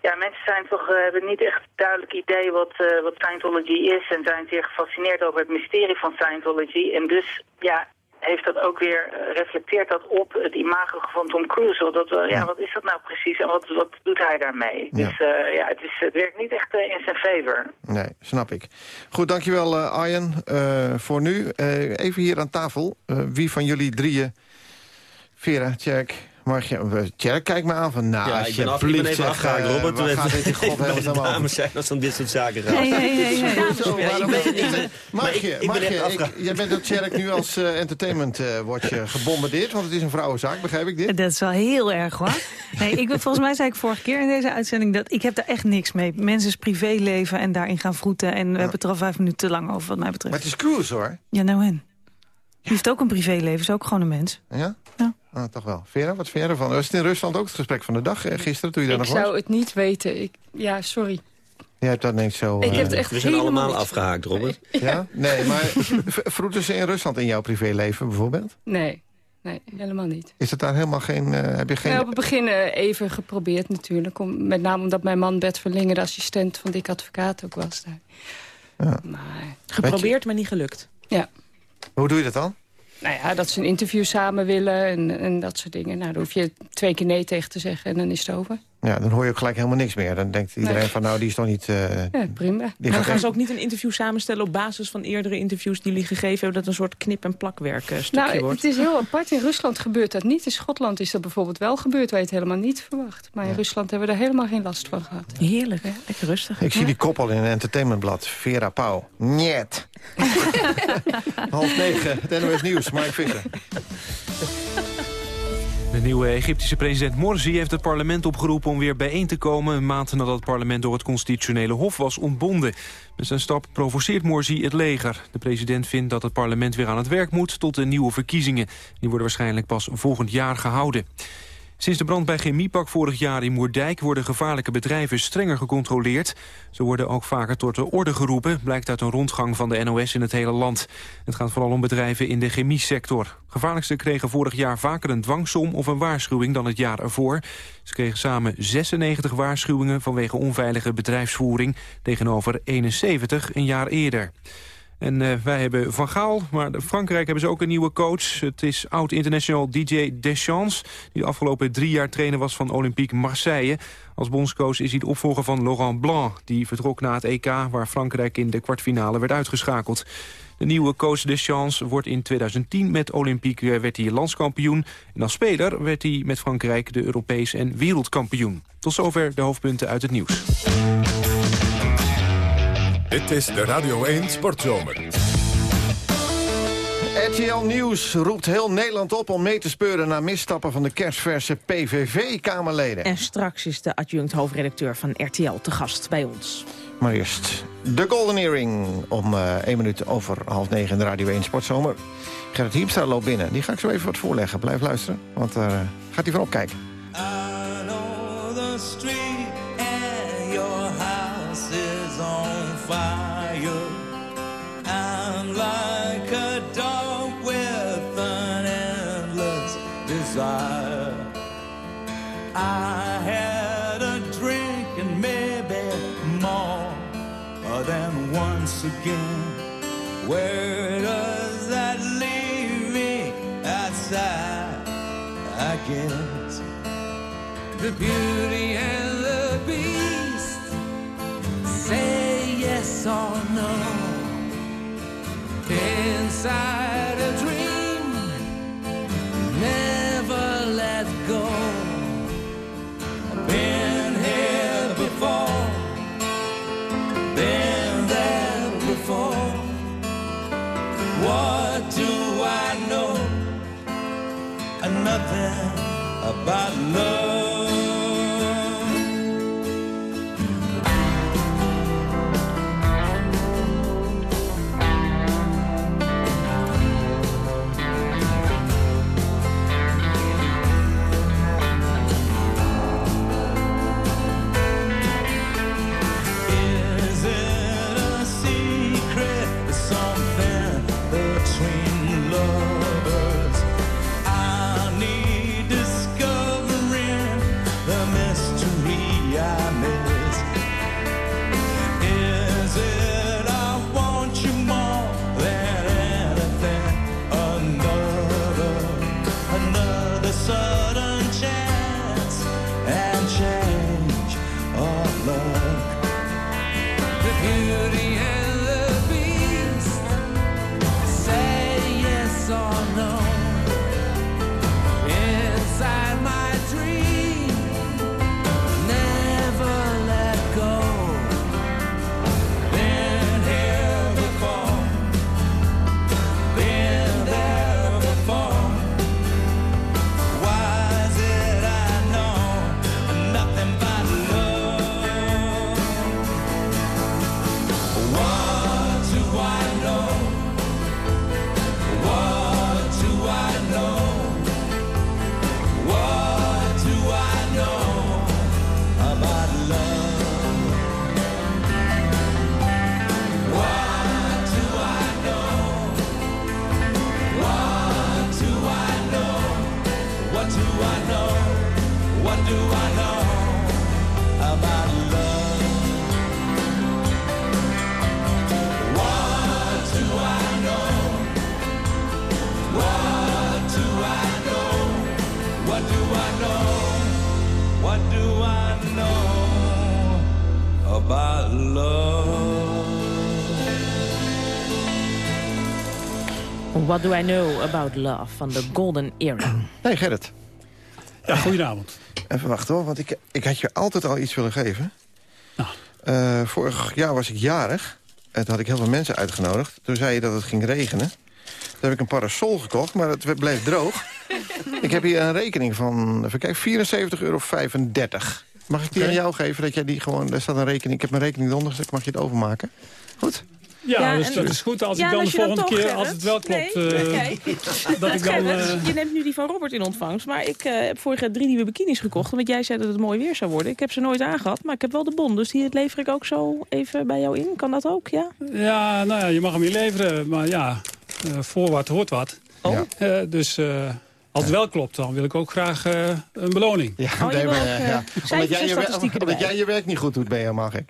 ja, mensen zijn toch, hebben niet echt duidelijk idee wat, wat Scientology is en zijn zeer gefascineerd over het mysterie van Scientology. En dus, ja, heeft dat ook weer, eh, reflecteert dat op het imago van Tom Cruise. Dat, ja, wat is dat nou precies en wat, wat doet hij daarmee? Ja. Dus ja, het, is, het werkt niet echt eh, in zijn favor. Nee, snap ik. Goed, dankjewel eh Arjen voor nu. Even hier aan tafel. Wie van jullie drieën... Vera, Tjerk, Eh, Tjerk, kijk me aan van... Nou, ja, ik ben, af, ik ben even zeg, afgehaakt, eh, Robert. waar Met- gaat dit in bij de godsnaam over? dames zijn als om dit soort zaken gaat. Hey, hey. Zo, Ja, ik maar- maar ben ik- afgehaakt. jij bent door Tjerk nu als eh, entertainment eh word je gebombardeerd, want het is een vrouwenzaak, begrijp ik dit? Dat is wel heel erg, hoor. Nee, ik, ben- volgens mij zei ik vorige keer in deze uitzending... dat ik heb daar echt niks mee. Mensen's privéleven en daarin gaan vroeten. En we hebben het er al vijf minuten te lang over, wat mij betreft. Maar het is Cruise, hoor. Ja, nou en? Die heeft ook een privéleven, is ook gewoon een mens. Ja? Ja. Ah, toch wel. Vera, wat vind jij ervan? Was het in Rusland ook het gesprek van de dag eh, gisteren, toen je daar Ik nog was? zou het niet weten. Ik, ja, sorry. Jij hebt dat niet zo... Ik eh, heb het echt We zijn helemaal allemaal niks afgehaakt, Robert. Ja? Nee, maar vroeten ze in Rusland in jouw privéleven bijvoorbeeld? Nee, nee, helemaal niet. Is het daar helemaal geen... eh, heb je geen... Nou, op het begin eh, even geprobeerd natuurlijk. Om, met name omdat mijn man Bert Verlingen, de assistent van Dick Advocaat, ook was daar. Maar, Geprobeerd, maar niet gelukt. ja. Hoe doe je dat dan? Nou ja, dat ze een interview samen willen en, en dat soort dingen. Nou, dan hoef je twee keer nee tegen te zeggen en dan is het over. Ja, dan hoor je ook gelijk helemaal niks meer. Dan denkt iedereen Nee. van, nou, die is toch niet... eh, Ja, prima. Gaat gaan echt- ze ook niet een interview samenstellen op basis van eerdere interviews die jullie gegeven hebben, dat een soort knip- en plakwerk stukje Nou, wordt? het is heel apart. In Rusland gebeurt dat niet. In Schotland is dat bijvoorbeeld wel gebeurd, waar je het helemaal niet verwacht. Maar in Rusland hebben we daar helemaal geen last van gehad. Heerlijk, lekker rustig. Ik zie die kop al in een entertainmentblad. Vera Pauw. Niet. Half negen, het NOS Nieuws. Mike Visser. De nieuwe Egyptische president Morsi heeft het parlement opgeroepen om weer bijeen te komen... een maand nadat het parlement door het constitutionele hof was ontbonden. Met zijn stap provoceert Morsi het leger. De president vindt dat het parlement weer aan het werk moet tot de nieuwe verkiezingen. Die worden waarschijnlijk pas volgend jaar gehouden. Sinds de brand bij Chemiepak vorig jaar in Moerdijk... worden gevaarlijke bedrijven strenger gecontroleerd. Ze worden ook vaker tot de orde geroepen... blijkt uit een rondgang van de NOS in het hele land. Het gaat vooral om bedrijven in de chemiesector. Gevaarlijkste kregen vorig jaar vaker een dwangsom of een waarschuwing dan het jaar ervoor. Ze kregen samen 96 waarschuwingen vanwege onveilige bedrijfsvoering... tegenover 71 een jaar eerder. En eh, wij hebben Van Gaal, maar Frankrijk hebben ze ook een nieuwe coach. Het is oud-international DJ Deschamps... die de afgelopen drie jaar trainer was van Olympique Marseille. Als bondscoach is hij de opvolger van Laurent Blanc... die vertrok na het EK, waar Frankrijk in de kwartfinale werd uitgeschakeld. De nieuwe coach Deschamps wordt in 2010 met Olympique eh, werd hij landskampioen. En als speler werd hij met Frankrijk de Europees en wereldkampioen. Tot zover de hoofdpunten uit het nieuws. Dit is de Radio 1 Sportzomer. RTL Nieuws roept heel Nederland op om mee te speuren... naar misstappen van de kerstverse PVV-kamerleden. En straks is de adjunct hoofdredacteur van RTL te gast bij ons. Maar eerst de Golden Earring om eh 1 minuut over half negen in de Radio 1 Sportzomer. Gerrit Hiemstra loopt binnen. Die ga ik zo even wat voorleggen. Blijf luisteren, want daar gaat hij van opkijken. know fire. I'm like a dog with an endless desire. I had a drink and maybe more than once again. Where does that leave me outside? I guess the beauty and yes or no inside What do I know about love van de Golden Era. Nee, Gerrit. Ja, goedenavond. Even wachten hoor, want ik, ik had je altijd al iets willen geven. Eh, vorig jaar was ik jarig. En toen had ik heel veel mensen uitgenodigd. Toen zei je dat het ging regenen. Toen heb ik een parasol gekocht, maar het bleef droog. ik heb hier een rekening van, even kijken, 74,35 euro. Mag ik die aan jou geven, dat jij die gewoon... Daar staat een rekening, ik heb mijn rekening eronder gezet, mag je het overmaken? Goed? Ja, Ja, dus en- dat is goed als Ja, ik dan als de volgende keer, als het wel klopt, Nee, eh, kijk. dat ik dan... Eh, je neemt nu die van Robert in ontvangst. Maar ik eh, heb vorig jaar drie nieuwe bikinis gekocht. Omdat jij zei dat het mooi weer zou worden. Ik heb ze nooit aangehad, maar ik heb wel de bon. Dus die lever ik ook zo even bij jou in. Kan dat ook, ja? Ja, nou ja, je mag hem hier leveren, maar ja, eh, voor wat hoort wat. Eh, dus eh, als het wel klopt, dan wil ik ook graag eh, een beloning. Ja, Oh, nee, maar, ja. Omdat, jij je, omdat jij je werk niet goed doet, ben je helemaal gek.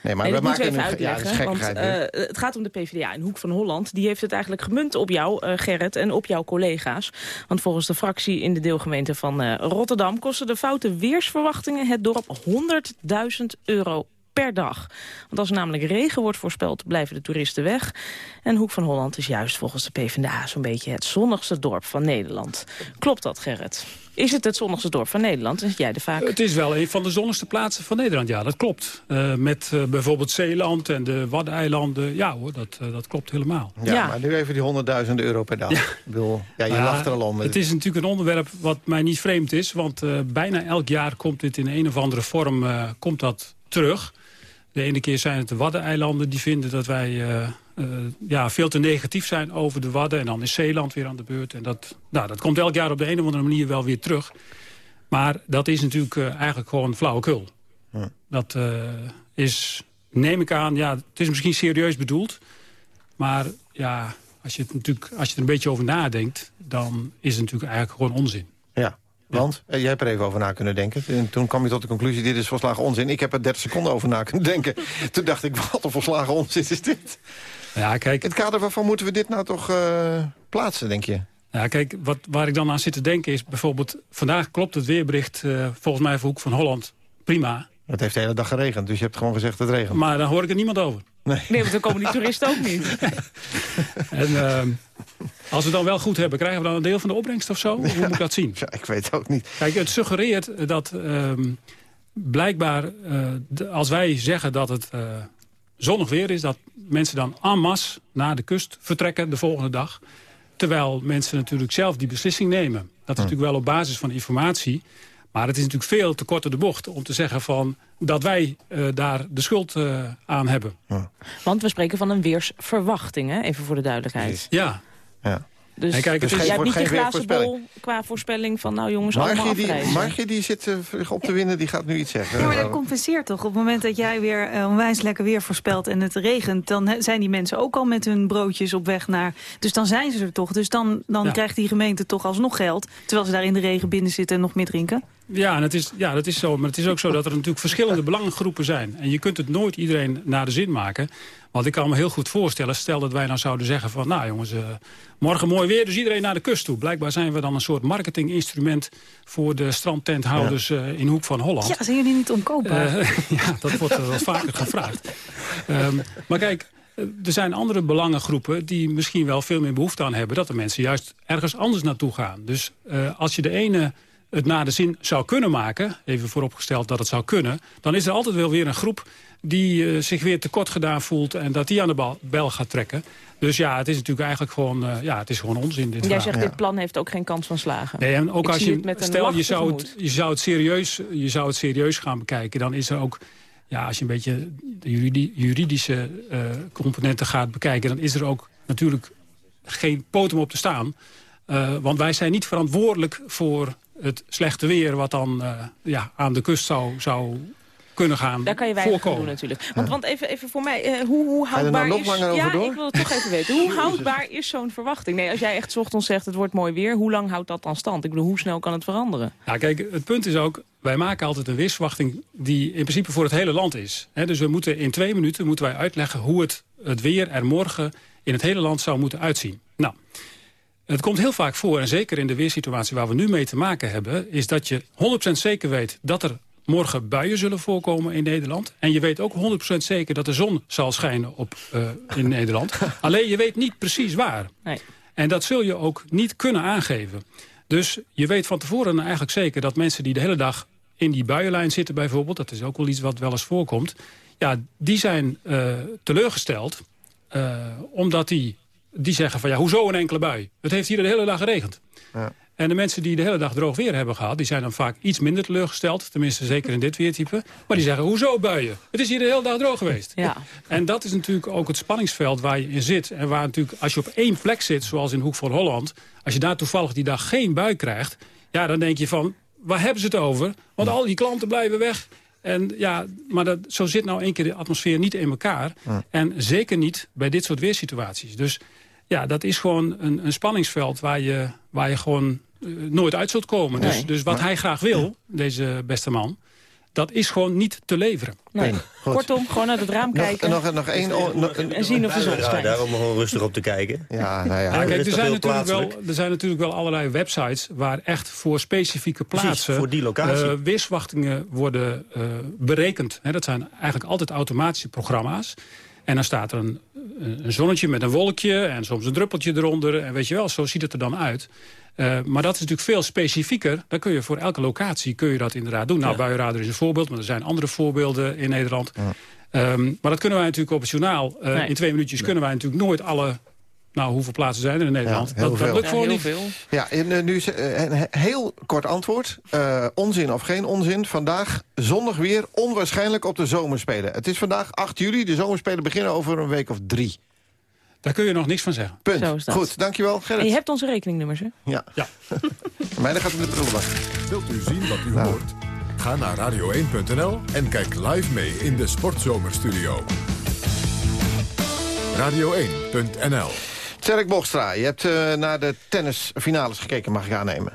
Nee, maar Nee, we maken even ja, uitleggen. want eh, het gaat om de PvdA in Hoek van Holland. Die heeft het eigenlijk gemunt op jou, eh, Gerrit, en op jouw collega's. Want volgens de fractie in de deelgemeente van eh, Rotterdam... kosten de foute weersverwachtingen het dorp 100.000 euro per dag. Want als er namelijk regen wordt voorspeld, blijven de toeristen weg. En Hoek van Holland is juist volgens de PvdA... zo'n beetje het zonnigste dorp van Nederland. Klopt dat, Gerrit? Is het het zonnigste dorp van Nederland? Zit jij er vaak... Het is wel een van de zonnigste plaatsen van Nederland, ja, dat klopt. Eh, met eh, bijvoorbeeld Zeeland en de Waddeneilanden. Ja hoor, dat, eh, dat klopt helemaal. ja, maar nu even die 100.000 euro per dag. Ik bedoel, ja, je ja, lacht er al om. Het is natuurlijk een onderwerp wat mij niet vreemd is. Want eh, bijna elk jaar komt dit in een of andere vorm eh, komt dat terug. De ene keer zijn het de Waddeneilanden die vinden dat wij eh, eh, ja, veel te negatief zijn over de Wadden. En dan is Zeeland weer aan de beurt. En dat, nou, dat komt elk jaar op de een of andere manier wel weer terug. Maar dat is natuurlijk eh, eigenlijk gewoon flauwekul. Dat is, neem ik aan, ja, het is misschien serieus bedoeld. Maar ja, als je, het natuurlijk, als je er een beetje over nadenkt... dan is het natuurlijk eigenlijk gewoon onzin. Want eh, jij hebt er even over na kunnen denken. En toen kwam je tot de conclusie, dit is volslagen onzin. Ik heb er 30 seconden over na kunnen denken. Toen dacht ik, wat een volslagen onzin is dit? Ja, kijk... Het kader waarvan moeten we dit nou toch eh, plaatsen, denk je? Ja, kijk, wat, waar ik dan aan zit te denken is bijvoorbeeld... vandaag klopt het weerbericht eh, volgens mij voor Hoek van Holland prima. Het heeft de hele dag geregend, dus je hebt gewoon gezegd het regent. Maar daar hoor ik er niemand over. Nee, Nee, want dan komen die toeristen ook niet. En ehm, als we het dan wel goed hebben, krijgen we dan een deel van de opbrengst of zo? Hoe moet ik dat zien? Ja, ik weet het ook niet. Kijk, het suggereert dat ehm, blijkbaar eh, als wij zeggen dat het eh, zonnig weer is... dat mensen dan en masse naar de kust vertrekken de volgende dag. Terwijl mensen natuurlijk zelf die beslissing nemen. Dat is natuurlijk wel op basis van informatie. Maar het is natuurlijk veel te kort de bocht om te zeggen van dat wij eh, daar de schuld eh, aan hebben. Want we spreken van een weersverwachting, hè? even voor de duidelijkheid. Ja. ja. Dus, En kijk, het dus is- jij hebt wordt niet je geen glazen bol qua voorspelling van... nou jongens, allemaal Margie die, afreizen. Margie die zit eh, op te winnen, die gaat nu iets zeggen. Ja, maar dat compenseert toch? Op het moment dat jij weer onwijs lekker weer voorspelt en het regent... dan zijn die mensen ook al met hun broodjes op weg naar... Dus dan zijn ze er toch. Dus dan, dan Ja. krijgt die gemeente toch alsnog geld... terwijl ze daar in de regen binnen zitten en nog meer drinken. Ja, en het is, ja, dat is zo. Maar het is ook zo dat er natuurlijk verschillende belangengroepen zijn. En je kunt het nooit iedereen naar de zin maken. Want ik kan me heel goed voorstellen, stel dat wij nou zouden zeggen van... nou jongens, eh, morgen mooi weer, dus iedereen naar de kust toe. Blijkbaar zijn we dan een soort marketinginstrument... voor de strandtenthouders eh, in Hoek van Holland. Ja, zijn jullie niet omkoopbaar? Eh, ja, dat wordt wel vaker gevraagd. Ehm, maar kijk, er zijn andere belangengroepen die misschien wel veel meer behoefte aan hebben... dat de mensen juist ergens anders naartoe gaan. Dus als je de ene het naar de zin zou kunnen maken... even vooropgesteld dat het zou kunnen... dan is er altijd wel weer een groep die eh, zich weer tekort gedaan voelt... en dat die aan de bal- bel gaat trekken. Dus ja, het is natuurlijk eigenlijk gewoon, eh, ja, het is gewoon onzin. Dit Jij zegt, dit plan heeft ook geen kans van slagen. Nee, en ook Ik als je, het met een stel je zou, het, je, zou het serieus, je zou het serieus gaan bekijken... dan is er ook, ja, als je een beetje de juridi- juridische eh, componenten gaat bekijken... dan is er ook natuurlijk geen potem op te staan. Eh, want wij zijn niet verantwoordelijk voor het slechte weer... wat dan eh, ja, aan de kust zou, zou kunnen gaan Daar kan je weinig voorkomen. doen natuurlijk. Want, want even, even voor mij, eh, hoe, hoe Ga je nou houdbaar nog is... langer over ja, door? ik wil het toch even weten. Hoe houdbaar is zo'n verwachting? Nee, als jij echt 's ochtends zegt het wordt mooi weer, hoe lang houdt dat dan stand? Ik bedoel, hoe snel kan het veranderen? Ja, kijk, het punt is ook, wij maken altijd een weersverwachting die in principe voor het hele land is. Hè, dus we moeten in twee minuten moeten wij uitleggen hoe het, het weer er morgen in het hele land zou moeten uitzien. Nou, Het komt heel vaak voor, en zeker in de weersituatie waar we nu mee te maken hebben... is dat je 100% zeker weet dat er morgen buien zullen voorkomen in Nederland. En je weet ook 100% zeker dat de zon zal schijnen op, uh, in Nederland. Alleen je weet niet precies waar. Nee. En dat zul je ook niet kunnen aangeven. Dus je weet van tevoren eigenlijk zeker dat mensen die de hele dag in die buienlijn zitten bijvoorbeeld... dat is ook wel iets wat wel eens voorkomt... ja, die zijn uh, teleurgesteld uh, omdat die, die zeggen van... ja, hoezo een enkele bui? Het heeft hier de hele dag geregend. Ja. En de mensen die de hele dag droog weer hebben gehad... die zijn dan vaak iets minder teleurgesteld. Tenminste, zeker in dit weertype. Maar die zeggen, hoezo buien? Het is hier de hele dag droog geweest. Ja. En dat is natuurlijk ook het spanningsveld waar je in zit. En waar natuurlijk, als je op één plek zit, zoals in Hoek van Holland... als je daar toevallig die dag geen bui krijgt... ja, dan denk je van, waar hebben ze het over? Want al die klanten blijven weg. En ja, maar dat, zo zit nou één keer de atmosfeer niet in elkaar. Ja. En zeker niet bij dit soort weersituaties. Dus ja, dat is gewoon een, een spanningsveld waar je, waar je gewoon uh, nooit uit zult komen. Dus, Nee. dus wat Maar- hij graag wil, deze beste man... dat is gewoon niet te leveren. Nee. Kortom, gewoon uit het raam kijken nog, nog één... o- nog- en zien of de zon Ja, schijnt. daarom gewoon rustig op te kijken. ja, nou ja. Ja, er kijk, er zijn, natuurlijk wel, er zijn natuurlijk wel allerlei websites... waar echt voor specifieke Precies, plaatsen... voor die locatie. eh, weersverwachtingen worden eh, berekend. Hè, dat zijn eigenlijk altijd automatische programma's. En dan staat er een, een een zonnetje met een wolkje... en soms een druppeltje eronder. En weet je wel, zo ziet het er dan uit. Eh, maar dat is natuurlijk veel specifieker. Dan kun je voor elke locatie kun je dat inderdaad doen. Nou, Ja. Is een voorbeeld, maar er zijn andere voorbeelden in Nederland. Ehm, maar dat kunnen wij natuurlijk op het journaal. eh, Nee. In twee minuutjes kunnen wij natuurlijk nooit alle... Nou, hoeveel plaatsen zijn er in Nederland? heel dat, dat veel. lukt Ja, gewoon heel niet. veel. Ja, en, eh, nu is eh, een he- heel kort antwoord. Eh, onzin of geen onzin. Vandaag zondag weer onwaarschijnlijk op de zomerspelen. Het is vandaag 8 juli. De zomerspelen beginnen over een week of drie. Daar kun je nog niks van zeggen. Punt. Zo is dat. Goed, dankjewel Gerrit. En je hebt onze rekeningnummers, hè? Ja. Ja. Mij gaat het in de prullenbak. Wilt u zien wat u Nou. hoort? Ga naar radio1.nl en kijk live mee in de Sportzomerstudio. Radio1.nl Tjerk Bochstra, je hebt eh, naar de tennisfinales gekeken, mag ik aannemen.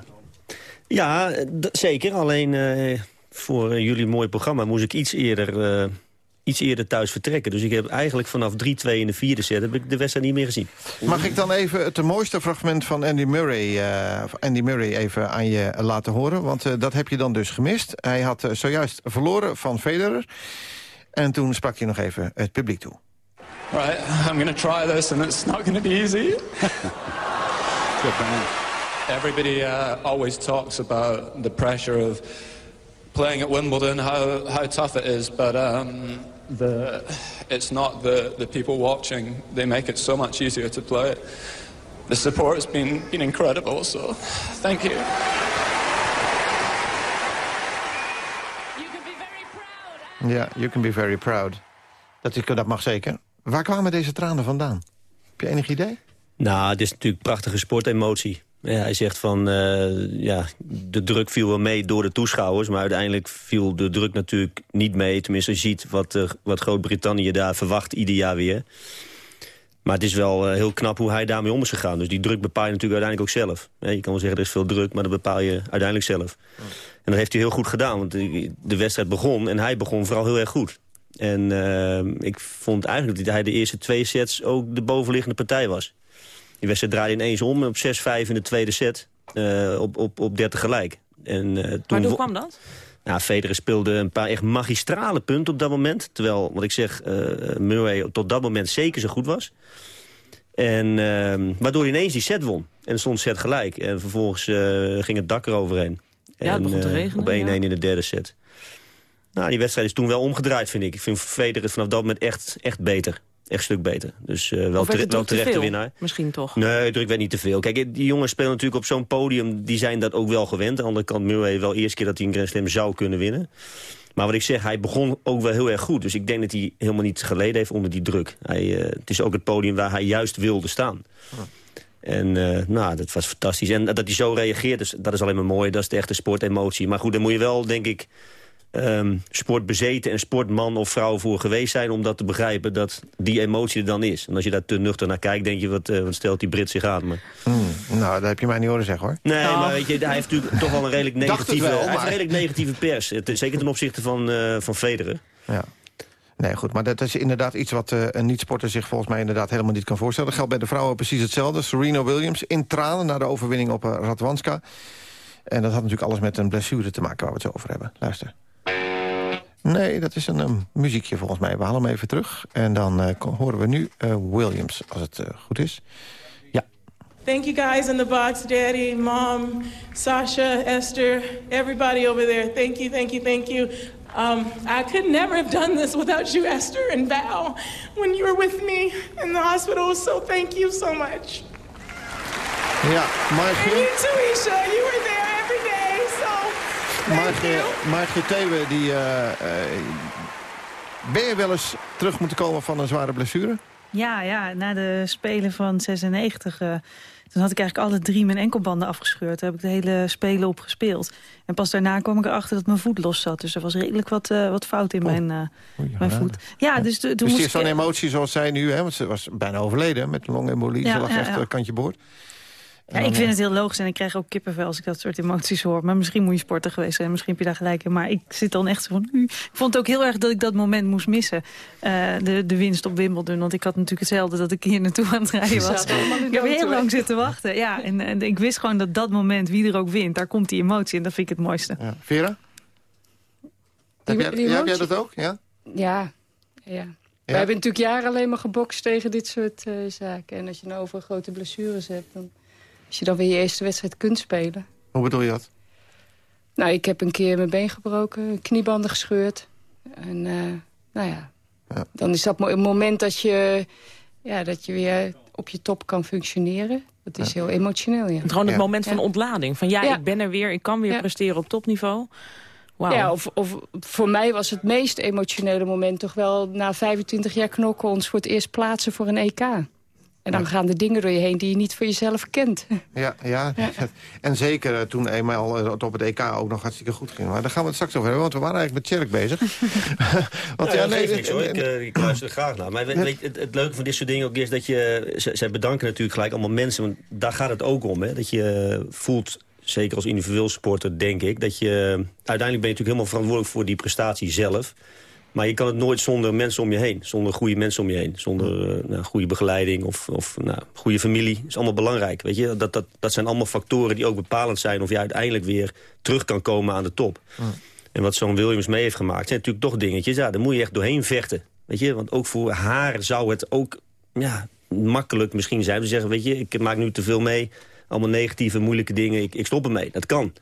Ja, zeker. Alleen eh, voor eh, jullie mooi programma moest ik iets eerder, iets eerder thuis vertrekken. Dus ik heb eigenlijk vanaf 3-2 in de vierde set heb ik de wedstrijd niet meer gezien. Mag ik dan even het mooiste fragment van Andy Murray, Andy Murray even aan je laten horen? Want dat heb je dan dus gemist. Hij had zojuist verloren van Federer. En toen sprak hij nog even het publiek toe. Right, I'm going to try this, and it's not going to be easy. Good man. Everybody uh, always talks about the pressure of playing at Wimbledon, how, how tough it is, but um, the, it's not the, the people watching. They make it so much easier to play it. The support has been, been incredible, so thank you. Ja, you can be very proud. Dat, is, dat mag zeker. Waar kwamen deze tranen vandaan? Heb je enig idee? Nou, het is natuurlijk prachtige sportemotie. Ja, hij zegt van, eh, ja, de druk viel wel mee door de toeschouwers... maar uiteindelijk viel de druk natuurlijk niet mee. Tenminste, je ziet wat, eh, wat Groot-Brittannië daar verwacht ieder jaar weer. Maar het is wel eh, heel knap hoe hij daarmee om is gegaan. Dus die druk bepaal je natuurlijk uiteindelijk ook zelf. Ja, je kan wel zeggen, er is veel druk, maar dat bepaal je uiteindelijk zelf. En dat heeft hij heel goed gedaan, want de wedstrijd begon... en hij begon vooral heel erg goed. En eh, ik vond eigenlijk dat hij de eerste twee sets ook de bovenliggende partij was. Die wedstrijd draaide ineens om op 6-5 in de tweede set. eh, op, op, op 30 gelijk. En, eh, toen Waardoor wo- kwam dat? nou, Federer speelde een paar echt magistrale punten op dat moment. Terwijl, wat ik zeg, Murray tot dat moment zeker zo goed was. En ehm, waardoor hij ineens die set won. En stond set gelijk. En vervolgens ging het dak eroverheen. Ja, het En, begon te regenen, Op 1-1 ja. in de derde set. Nou, die wedstrijd is toen wel omgedraaid, vind ik. Ik vind Federer vanaf dat moment echt, echt beter. Echt een stuk beter. Dus eh, wel, tere- terecht de winnaar. Misschien toch. Nee, druk werd niet te veel. Kijk, die jongens spelen natuurlijk op zo'n podium. Die zijn dat ook wel gewend. Aan de andere kant, Murray wel de eerste keer dat hij een Grand Slam zou kunnen winnen. Maar wat ik zeg, hij begon ook wel heel erg goed. Dus ik denk dat hij helemaal niet geleden heeft onder die druk. Hij, eh, het is ook het podium waar hij juist wilde staan. En eh, nou, dat was fantastisch. En dat hij zo reageert, dus, dat is alleen maar mooi. Dat is de echte sportemotie. Maar goed, dan moet je wel, denk ik... ehm, sportbezeten en sportman of vrouw voor geweest zijn... om dat te begrijpen dat die emotie er dan is. En als je daar te nuchter naar kijkt, denk je... wat, eh, wat stelt die Brit zich aan? Maar... Hmm, nou, dat heb je mij niet horen zeggen, hoor. Nee, Nou. maar weet je, hij heeft natuurlijk toch wel een redelijk negatieve, wel, maar- een redelijk negatieve pers. Het, zeker ten opzichte van, eh van Federer. Ja. Nee, goed, maar dat is inderdaad iets wat uh, een niet-sporter zich volgens mij inderdaad helemaal niet kan voorstellen. Dat geldt bij de vrouwen precies hetzelfde. Serena Williams in tranen na de overwinning op uh, Radwanska. En dat had natuurlijk alles met een blessure te maken waar we het zo over hebben. Luister. Nee, dat is een muziekje volgens mij. We halen hem even terug. En dan uh, horen we nu Williams, als het goed is. Ja. Thank you guys in the box, Daddy, Mom, Sasha, Esther, everybody over there. Thank you, thank you, thank you. Um, I could never have done this without you, Esther and Val, when you were with me in the hospital. So thank you so much. And you too, Isha. You were there every day, Margje Thewe, die... Uh, uh, ben je wel eens terug moeten komen van een zware blessure? Ja, ja na de Spelen van 96... Uh, toen had ik eigenlijk alle drie mijn enkelbanden afgescheurd. Daar heb ik de hele Spelen op gespeeld. En pas daarna kwam ik erachter dat mijn voet los zat. Dus er was redelijk wat, uh, wat fout in oh. mijn, uh, mijn voet. Ja, dus, toen dus die zo'n emotie zoals zij nu... Hè, want ze was bijna overleden met een longembolie. Ja, ze lag ja, echt kantje boord. Ja, ik vind het heel logisch en ik krijg ook kippenvel als ik dat soort emoties hoor. Maar misschien moet je sporten geweest zijn, misschien heb je daar gelijk in. Maar ik zit dan echt zo van... Ik vond het ook heel erg dat ik dat moment moest missen. Uh, de, de winst op Wimbledon. Want ik had natuurlijk hetzelfde dat ik hier naartoe aan het rijden was. Ik heb heel lang zitten wachten. Ja, en, en, ik wist gewoon dat dat moment, wie er ook wint, daar komt die emotie. En dat vind ik het mooiste. Ja. Vera? heb, jij, ja, heb jij dat ook? Ja. ja. ja. We hebben natuurlijk jaren alleen maar gebokst tegen dit soort uh, zaken. En als je nou over grote blessures hebt... dan als je dan weer je eerste wedstrijd kunt spelen. Hoe bedoel je dat? Nou, ik heb een keer mijn been gebroken, kniebanden gescheurd. En uh, nou ja, ja, dan is dat een moment dat je, ja, dat je weer op je top kan functioneren. Dat is heel emotioneel, ja. Gewoon het moment van ontlading. Van ja, ik ben er weer, ik kan weer presteren op topniveau. Wow. Ja, of, of voor mij was het meest emotionele moment toch wel... na 25 jaar knokken ons voor het eerst plaatsen voor een EK. En dan gaan de dingen door je heen die je niet voor jezelf kent. Ja, ja. en zeker eh, toen eenmaal het op het EK ook nog hartstikke goed ging. Maar daar gaan we het straks over hebben, want we waren eigenlijk met Tjerk bezig. want, ja, ja, nee, niks, hoor. Ik, uh, ik, luister er graag naar. Maar weet, het, het, leuke van dit soort dingen ook is dat je... Zij bedanken natuurlijk gelijk allemaal mensen, want daar gaat het ook om. Hè, dat je voelt zeker als individueel sporter, denk ik... dat je uiteindelijk ben je natuurlijk helemaal verantwoordelijk voor die prestatie zelf. Maar je kan het nooit zonder mensen om je heen. Zonder goede mensen om je heen. Zonder uh, nou, goede begeleiding of, of nou, goede familie. Dat is allemaal belangrijk. Weet je? Dat, dat, dat zijn allemaal factoren die ook bepalend zijn... of je uiteindelijk weer terug kan komen aan de top. En wat zo'n Williams mee heeft gemaakt... zijn natuurlijk toch dingetjes. Ja, daar moet je echt doorheen vechten. Weet je? Want ook voor haar zou het ook ja, makkelijk misschien zijn... te zeggen, weet je, ik maak nu te veel mee. Allemaal negatieve, moeilijke dingen. Ik, ik stop ermee. Dat kan.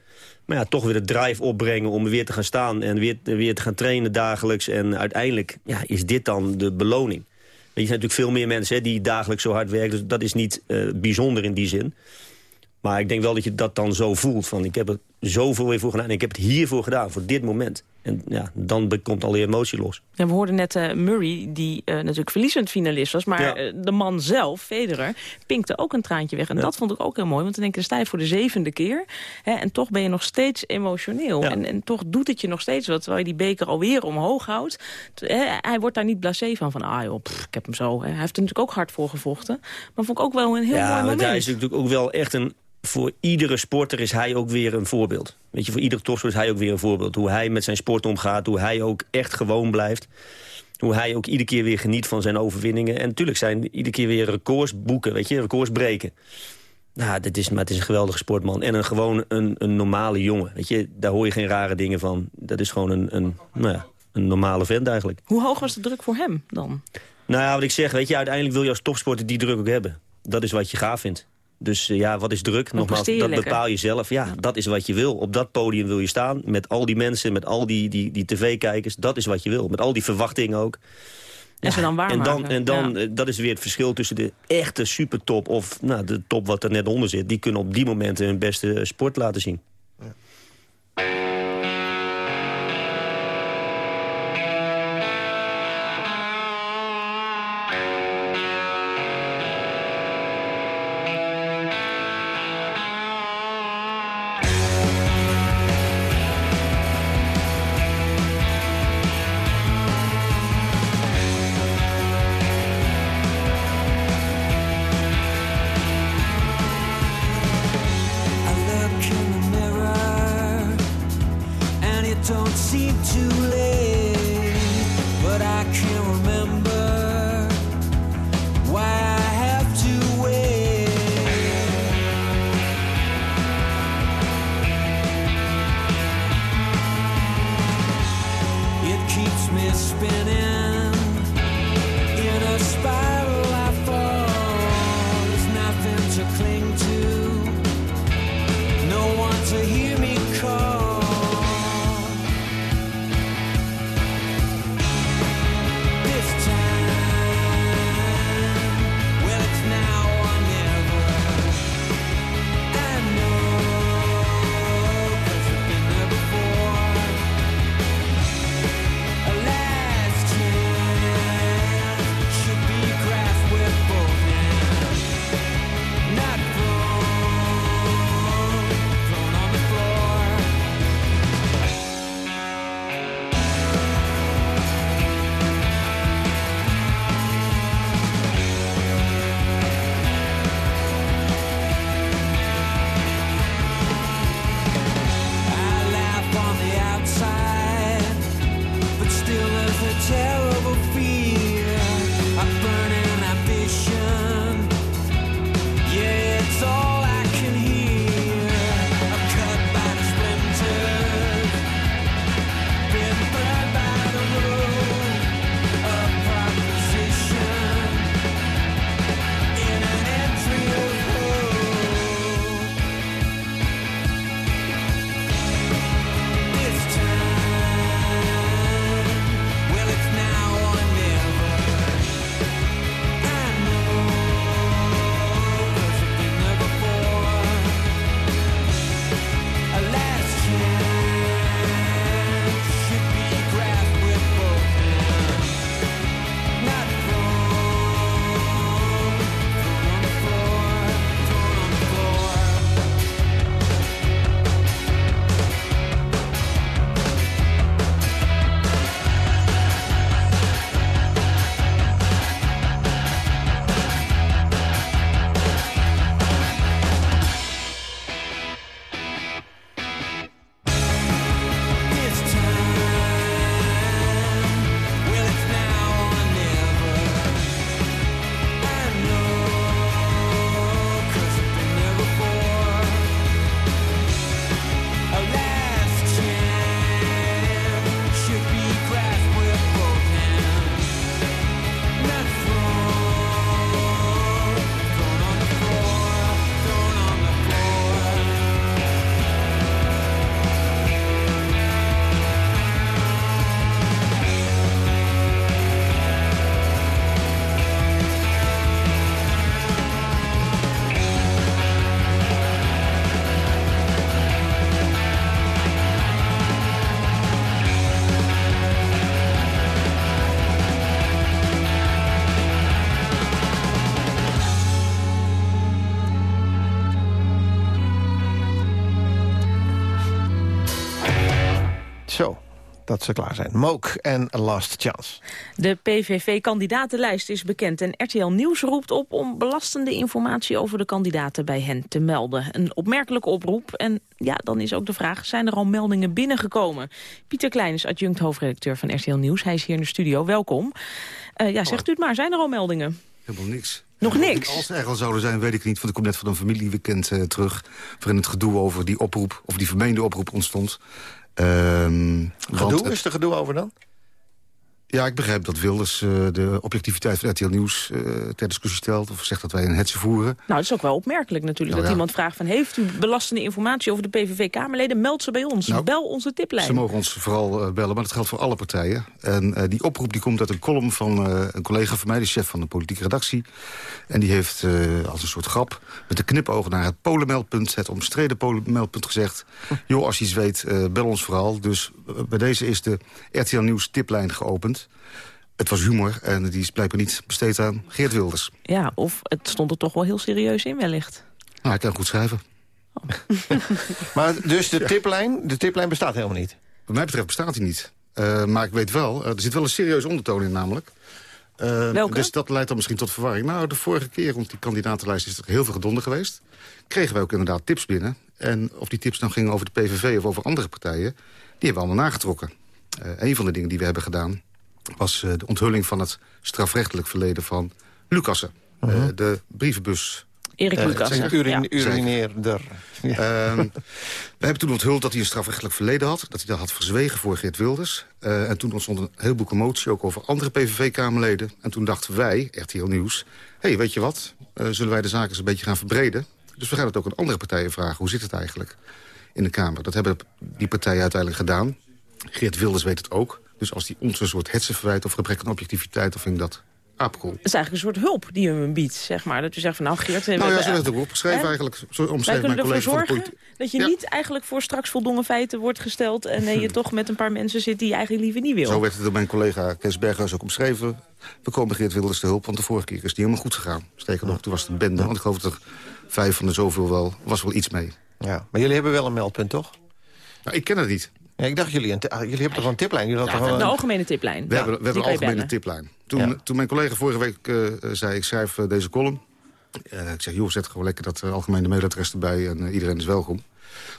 Maar ja, toch weer de drive opbrengen om weer te gaan staan... en weer, weer te gaan trainen dagelijks. En uiteindelijk ja, is dit dan de beloning. Er zijn natuurlijk veel meer mensen hè, die dagelijks zo hard werken. Dus dat is niet uh, bijzonder in die zin. Maar ik denk wel dat je dat dan zo voelt. Van ik heb er zoveel weer voor gedaan. En ik heb het hiervoor gedaan, voor dit moment. En ja, dan komt al die emotie los. Ja, we hoorden net uh, Murray, die uh, natuurlijk verliezend finalist was. Maar uh, de man zelf, Federer, pinkte ook een traantje weg. En dat vond ik ook heel mooi. Want dan denk ik, dan sta je voor de zevende keer. Hè, en toch ben je nog steeds emotioneel. En, en toch doet het je nog steeds wat. Terwijl je die beker alweer omhoog houdt. Hè, hij wordt daar niet blasé van. Van, ah joh, pff, ik heb hem zo. Hij heeft er natuurlijk ook hard voor gevochten. Maar vond ik ook wel een heel mooi moment. Ja, hij is natuurlijk ook wel echt een voor iedere sporter is hij ook weer een voorbeeld. Weet je, voor iedere topsporter is hij ook weer een voorbeeld. Hoe hij met zijn sport omgaat, hoe hij ook echt gewoon blijft. Hoe hij ook iedere keer weer geniet van zijn overwinningen. En natuurlijk zijn iedere keer weer records boeken, weet je, records breken. Nou, dit is, maar het is een geweldige sportman. En een, gewoon een, een normale jongen. Weet je, daar hoor je geen rare dingen van. Dat is gewoon een, een, nou ja, een normale vent eigenlijk. Hoe hoog was de druk voor hem dan? Nou ja, wat ik zeg, weet je, uiteindelijk wil je als topsporter die druk ook hebben. Dat is wat je gaaf vindt. Dus eh, ja, wat is druk? Nogmaals, dat bepaal je zelf. Ja, dat is wat je wil. Op dat podium wil je staan. Met al die mensen, met al die, die, die tv-kijkers. Dat is wat je wil. Met al die verwachtingen ook. En ze dan En dan, en dan eh, dat is weer het verschil tussen de echte supertop... of nou, de top wat er net onder zit. Die kunnen op die momenten hun beste sport laten zien. but dat ze klaar zijn. Mook en Last Chance. De PVV-kandidatenlijst is bekend en RTL Nieuws roept op om belastende informatie over de kandidaten bij hen te melden. Een opmerkelijke oproep en ja, dan is ook de vraag, zijn er al meldingen binnengekomen? Pieter Klein is adjunct hoofdredacteur van RTL Nieuws. Hij is hier in de studio, welkom. Eh, ja, zegt u het maar, zijn er al meldingen? Helemaal niks. Nog niks? Als er al zouden zijn, weet ik niet. Want ik kom net van een familieweekend eh, terug... waarin het gedoe over die oproep, of die vermeende oproep ontstond. Want Gedoe? het- Is er gedoe over dan? Ja, ik begrijp dat Wilders eh, de objectiviteit van RTL Nieuws eh, ter discussie stelt... of zegt dat wij een hetze voeren. Nou, dat is ook wel opmerkelijk natuurlijk. Nou dat ja. iemand vraagt van, heeft u belastende informatie over de PVV-Kamerleden? Meld ze bij ons. Nou, Bel onze tiplijn. Ze mogen ons vooral eh, bellen, maar dat geldt voor alle partijen. En die oproep die komt uit een column van een collega van mij... de chef van de politieke redactie. En die heeft als een soort grap met een knipoog naar het polenmeldpunt... het omstreden polenmeldpunt gezegd... joh, als je iets weet, bel ons vooral. Dus bij deze is de RTL Nieuws tiplijn geopend. Het was humor en die is blijkbaar niet besteed aan Geert Wilders. Ja, of het stond er toch wel heel serieus in wellicht. Nou, hij kan goed schrijven. Maar dus de tiplijn, de tiplijn bestaat helemaal niet? Wat mij betreft bestaat hij niet. Eh, maar ik weet wel, er zit wel een serieuze ondertoon in namelijk. Eh, Welke? Dus dat leidt dan misschien tot verwarring. Nou, de vorige keer rond die kandidatenlijst is er heel veel gedonder geweest. Kregen wij ook inderdaad tips binnen. En of die tips nou gingen over de PVV of over andere partijen... die hebben we allemaal nagetrokken. Eh een van de dingen die we hebben gedaan... was de onthulling van het strafrechtelijk verleden van Lucassen. Mhm. de brievenbus Erik uh, Lucas. zeg, Urin, urineerder. Ja. Uh, we hebben toen onthuld dat hij een strafrechtelijk verleden had. Dat hij dat had verzwegen voor Geert Wilders. Uh, en toen ontstond een heleboel commotie, ook over andere PVV-Kamerleden. En toen dachten wij, RTL Nieuws... hé, hey, weet je wat, uh, zullen wij de zaken eens een beetje gaan verbreden? Dus we gaan het ook aan andere partijen vragen. Hoe zit het eigenlijk in de Kamer? Dat hebben die partijen uiteindelijk gedaan. Geert Wilders weet het ook. Dus als hij ons een soort hetsen verwijt of gebrek aan objectiviteit... dan vind ik dat aapkool. Het is eigenlijk een soort hulp die u hem biedt, zeg maar. Dat u zegt van, nou Geert... Nou ja, zo werd het ook opgeschreven hè? eigenlijk. Zo omschreef kunnen mijn van de zorgen dat je Ja. niet eigenlijk voor straks voldongen feiten wordt gesteld... en nee, je toch met een paar mensen zit die je eigenlijk liever niet wil. Zo werd het door mijn collega Kees Berghuis ook omschreven. We komen Geert Wilders te hulp, want de vorige keer is die helemaal goed gegaan. Sterker nog, toen was het een bende, want ik geloof dat er vijf van de zoveel wel, was wel iets mee. Ja, maar jullie hebben wel een meldpunt, toch? Nou, ik ken het niet. Ja, ik dacht, jullie, een ah, jullie hebben toch een tiplijn? Jullie hadden Ja, toch een- algemene tiplijn. We hebben, we hebben een algemene bellen. tiplijn. Toen, toen mijn collega vorige week eh, zei, ik schrijf eh, deze column. Eh, ik zeg, joh, zet gewoon lekker dat eh, algemene mailadres erbij en eh, iedereen is welkom.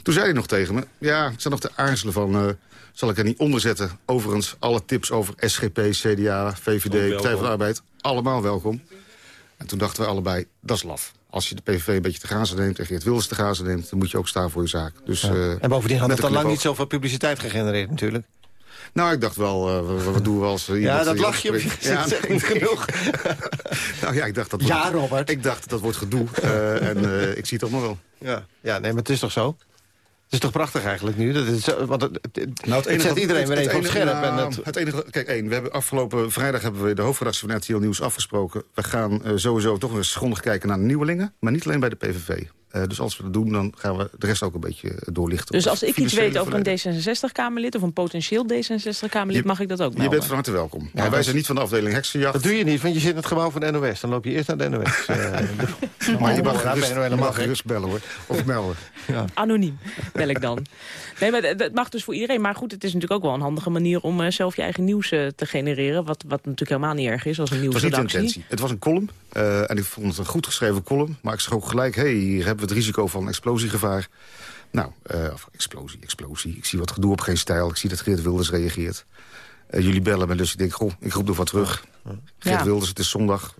Toen zei hij nog tegen me, ja, ik zat nog te aarzelen van... eh, zal ik er niet onder zetten? Overigens, alle tips over SGP, CDA, VVD, Partij van de Arbeid... allemaal welkom. En toen dachten we allebei, dat is laf. Als je de PVV een beetje te grazen neemt en Geert Wilders te grazen neemt... dan moet je ook staan voor je zaak. Dus, Ja. eh, en bovendien had het al lang niet zoveel publiciteit gegenereerd natuurlijk. Nou, ik dacht wel, eh, wat, doen we als er iemand... dat lach je op je gezicht, zegt niet genoeg. nou ja, ik dacht dat Ja, wordt, Robert. Ik dacht dat wordt gedoe. eh, en eh, ik zie het toch nog wel. Ja. ja, nee, maar het is toch zo? Het is toch prachtig eigenlijk nu? Dat het, zo- want het, het, Nou, het zet iedereen weer even op enige- scherp. en het, het enige, kijk, één. We hebben afgelopen vrijdag hebben we de hoofdredactie van RTL Nieuws afgesproken. We gaan eh, sowieso toch eens grondig kijken naar de nieuwelingen. Maar niet alleen bij de PVV. Eh, dus als we dat doen, dan gaan we de rest ook een beetje eh, doorlichten. Dus als ik iets weet over verleden. een D66-Kamerlid... of een potentieel D66-Kamerlid, Je- mag ik dat ook Je melden? bent van harte welkom. Ja, wij dat- zijn niet van de afdeling heksenjacht. dat doe je niet, want je zit in het gebouw van de NOS. Dan loop je eerst naar de NOS. eh, maar je mag Ja, gerust, je mag gerust bellen hoor. Of melden. Anoniem, bel ik dan. Nee, maar het mag dus voor iedereen. Maar goed, het is natuurlijk ook wel een handige manier... om eh, zelf je eigen nieuws te genereren. Wat, wat natuurlijk helemaal niet erg is als een Het was niet de nieuwsredactie. intentie. Het was een column. eh, en ik vond het een goed geschreven column. Maar ik zag ook gelijk, hey, hier hebben we het risico van explosiegevaar. Nou, eh, of explosie, explosie. Ik zie wat gedoe op geen stijl. Ik zie dat Geert Wilders reageert. Eh, jullie bellen me, dus ik denk, goh, ik roep nog wat terug. Geert Ja. Wilders, het is zondag.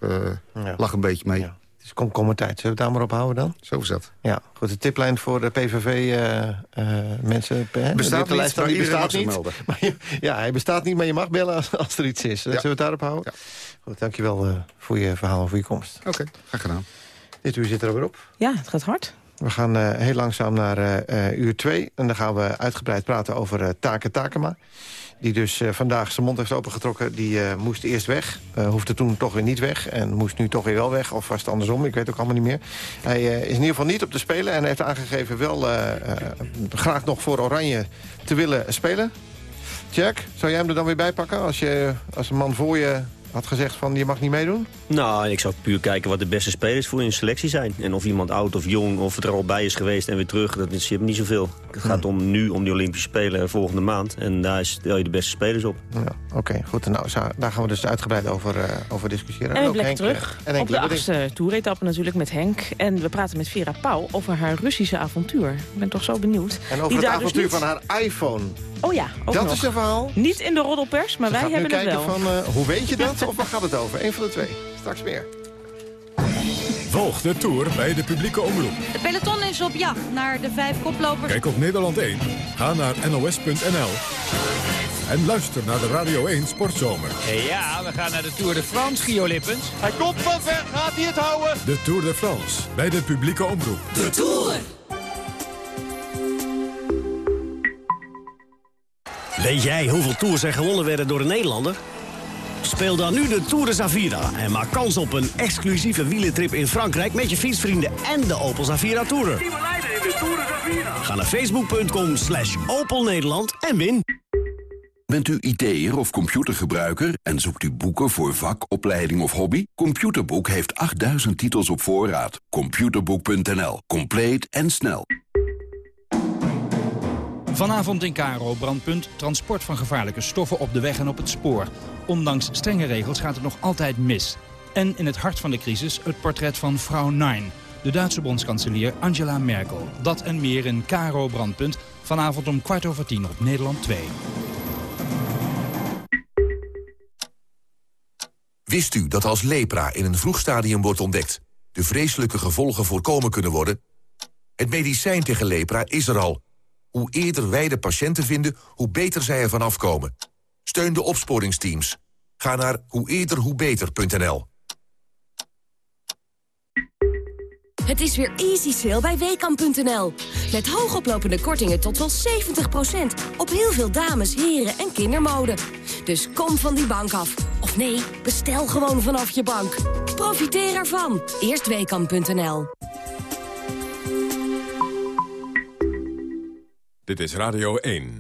Ja. Lach een beetje mee. Het is komkommertijd. Zullen we het daar maar op houden dan? Zo is dat. Ja, goed. De tiplijn voor de PVV-mensen... Bestaat niet, lijst, maar die iedereen bestaat niet. melden. Maar je- ja, hij bestaat niet, maar je mag bellen als, als er iets is. Zullen we het daarop houden? Goed, dankjewel eh, voor je verhaal en voor je komst. Oké, graag gedaan. Dit uur zit er weer op. Ja, het gaat hard. We gaan eh, heel langzaam naar eh, eh, uur 2. En dan gaan we uitgebreid praten over Take Takema. Die dus vandaag zijn mond heeft opengetrokken. Die moest eerst weg. hoefde toen toch weer niet weg. En moest nu toch weer wel weg. Of was het andersom? Ik weet ook allemaal niet meer. Hij is in ieder geval niet op te spelen. En heeft aangegeven wel graag nog voor Oranje te willen spelen. Jack, zou jij hem er dan weer bij pakken? Als, je, als een man voor je had gezegd van je mag niet meedoen? Nou, ik zou puur kijken wat de beste spelers voor in een selectie zijn. En of iemand oud of jong, of het er al bij is geweest en weer terug, dat is je hebt niet zoveel. Het gaat om nu, om die Olympische Spelen volgende maand. En daar stel je de beste spelers op. Ja, Oké, goed. Nou, daar gaan we dus uitgebreid over, eh, over discussiëren. En we ook Henk, terug eh, en op de achtste toeretappe natuurlijk met Henk. En we praten met Vera Pauw over haar Russische avontuur. Ik ben toch zo benieuwd. En over Die het dus avontuur niet- van haar iPhone. Oh ja, ook Dat nog. is een verhaal. Niet in de roddelpers, maar Ze wij hebben het kijken wel. van, eh, hoe weet je dat? Of waar gaat het over? Eén van de twee. Straks meer. Volg de Tour bij de publieke omroep. De peloton is op jacht naar de vijf koplopers. Kijk op Nederland 1. Ga naar nos.nl. En luister naar de Radio 1 Sportzomer. Ja, we gaan naar de Tour de France, Gio Lippens. Hij komt van ver, gaat hij het houden? De Tour de France bij de publieke omroep. De Tour! Weet jij hoeveel tours er gewonnen werden door een Nederlander? Speel dan nu de Tour de Zavira en maak kans op een exclusieve wielentrip in Frankrijk... met je fietsvrienden en de Opel Zavira Tourer. Ga naar facebook.com slash Opel Nederland en win. Bent u IT'er of computergebruiker en zoekt u boeken voor vak, opleiding of hobby? Computerboek heeft 8000 titels op voorraad. Computerboek.nl. Compleet en snel. Vanavond in Karo brandpunt transport van gevaarlijke stoffen op de weg en op het spoor. Ondanks strenge regels gaat het nog altijd mis. En in het hart van de crisis het portret van vrouw Nine, de Duitse bondskanselier Angela Merkel. Dat en meer in Karo brandpunt vanavond om kwart over tien op Nederland 2. Wist u dat als lepra in een vroeg stadium wordt ontdekt... de vreselijke gevolgen voorkomen kunnen worden? Het medicijn tegen lepra is er al. Hoe eerder wij de patiënten vinden, hoe beter zij ervan afkomen. Steun de opsporingsteams. Ga naar hoe eerder hoe beter.nl. Het is weer easy sale bij WKAM.nl. Met hoogoplopende kortingen tot wel 70%. Op heel veel dames, heren en kindermode. Dus kom van die bank af. Of nee, bestel gewoon vanaf je bank. Profiteer ervan. Eerst WKAM.nl. Dit is Radio 1.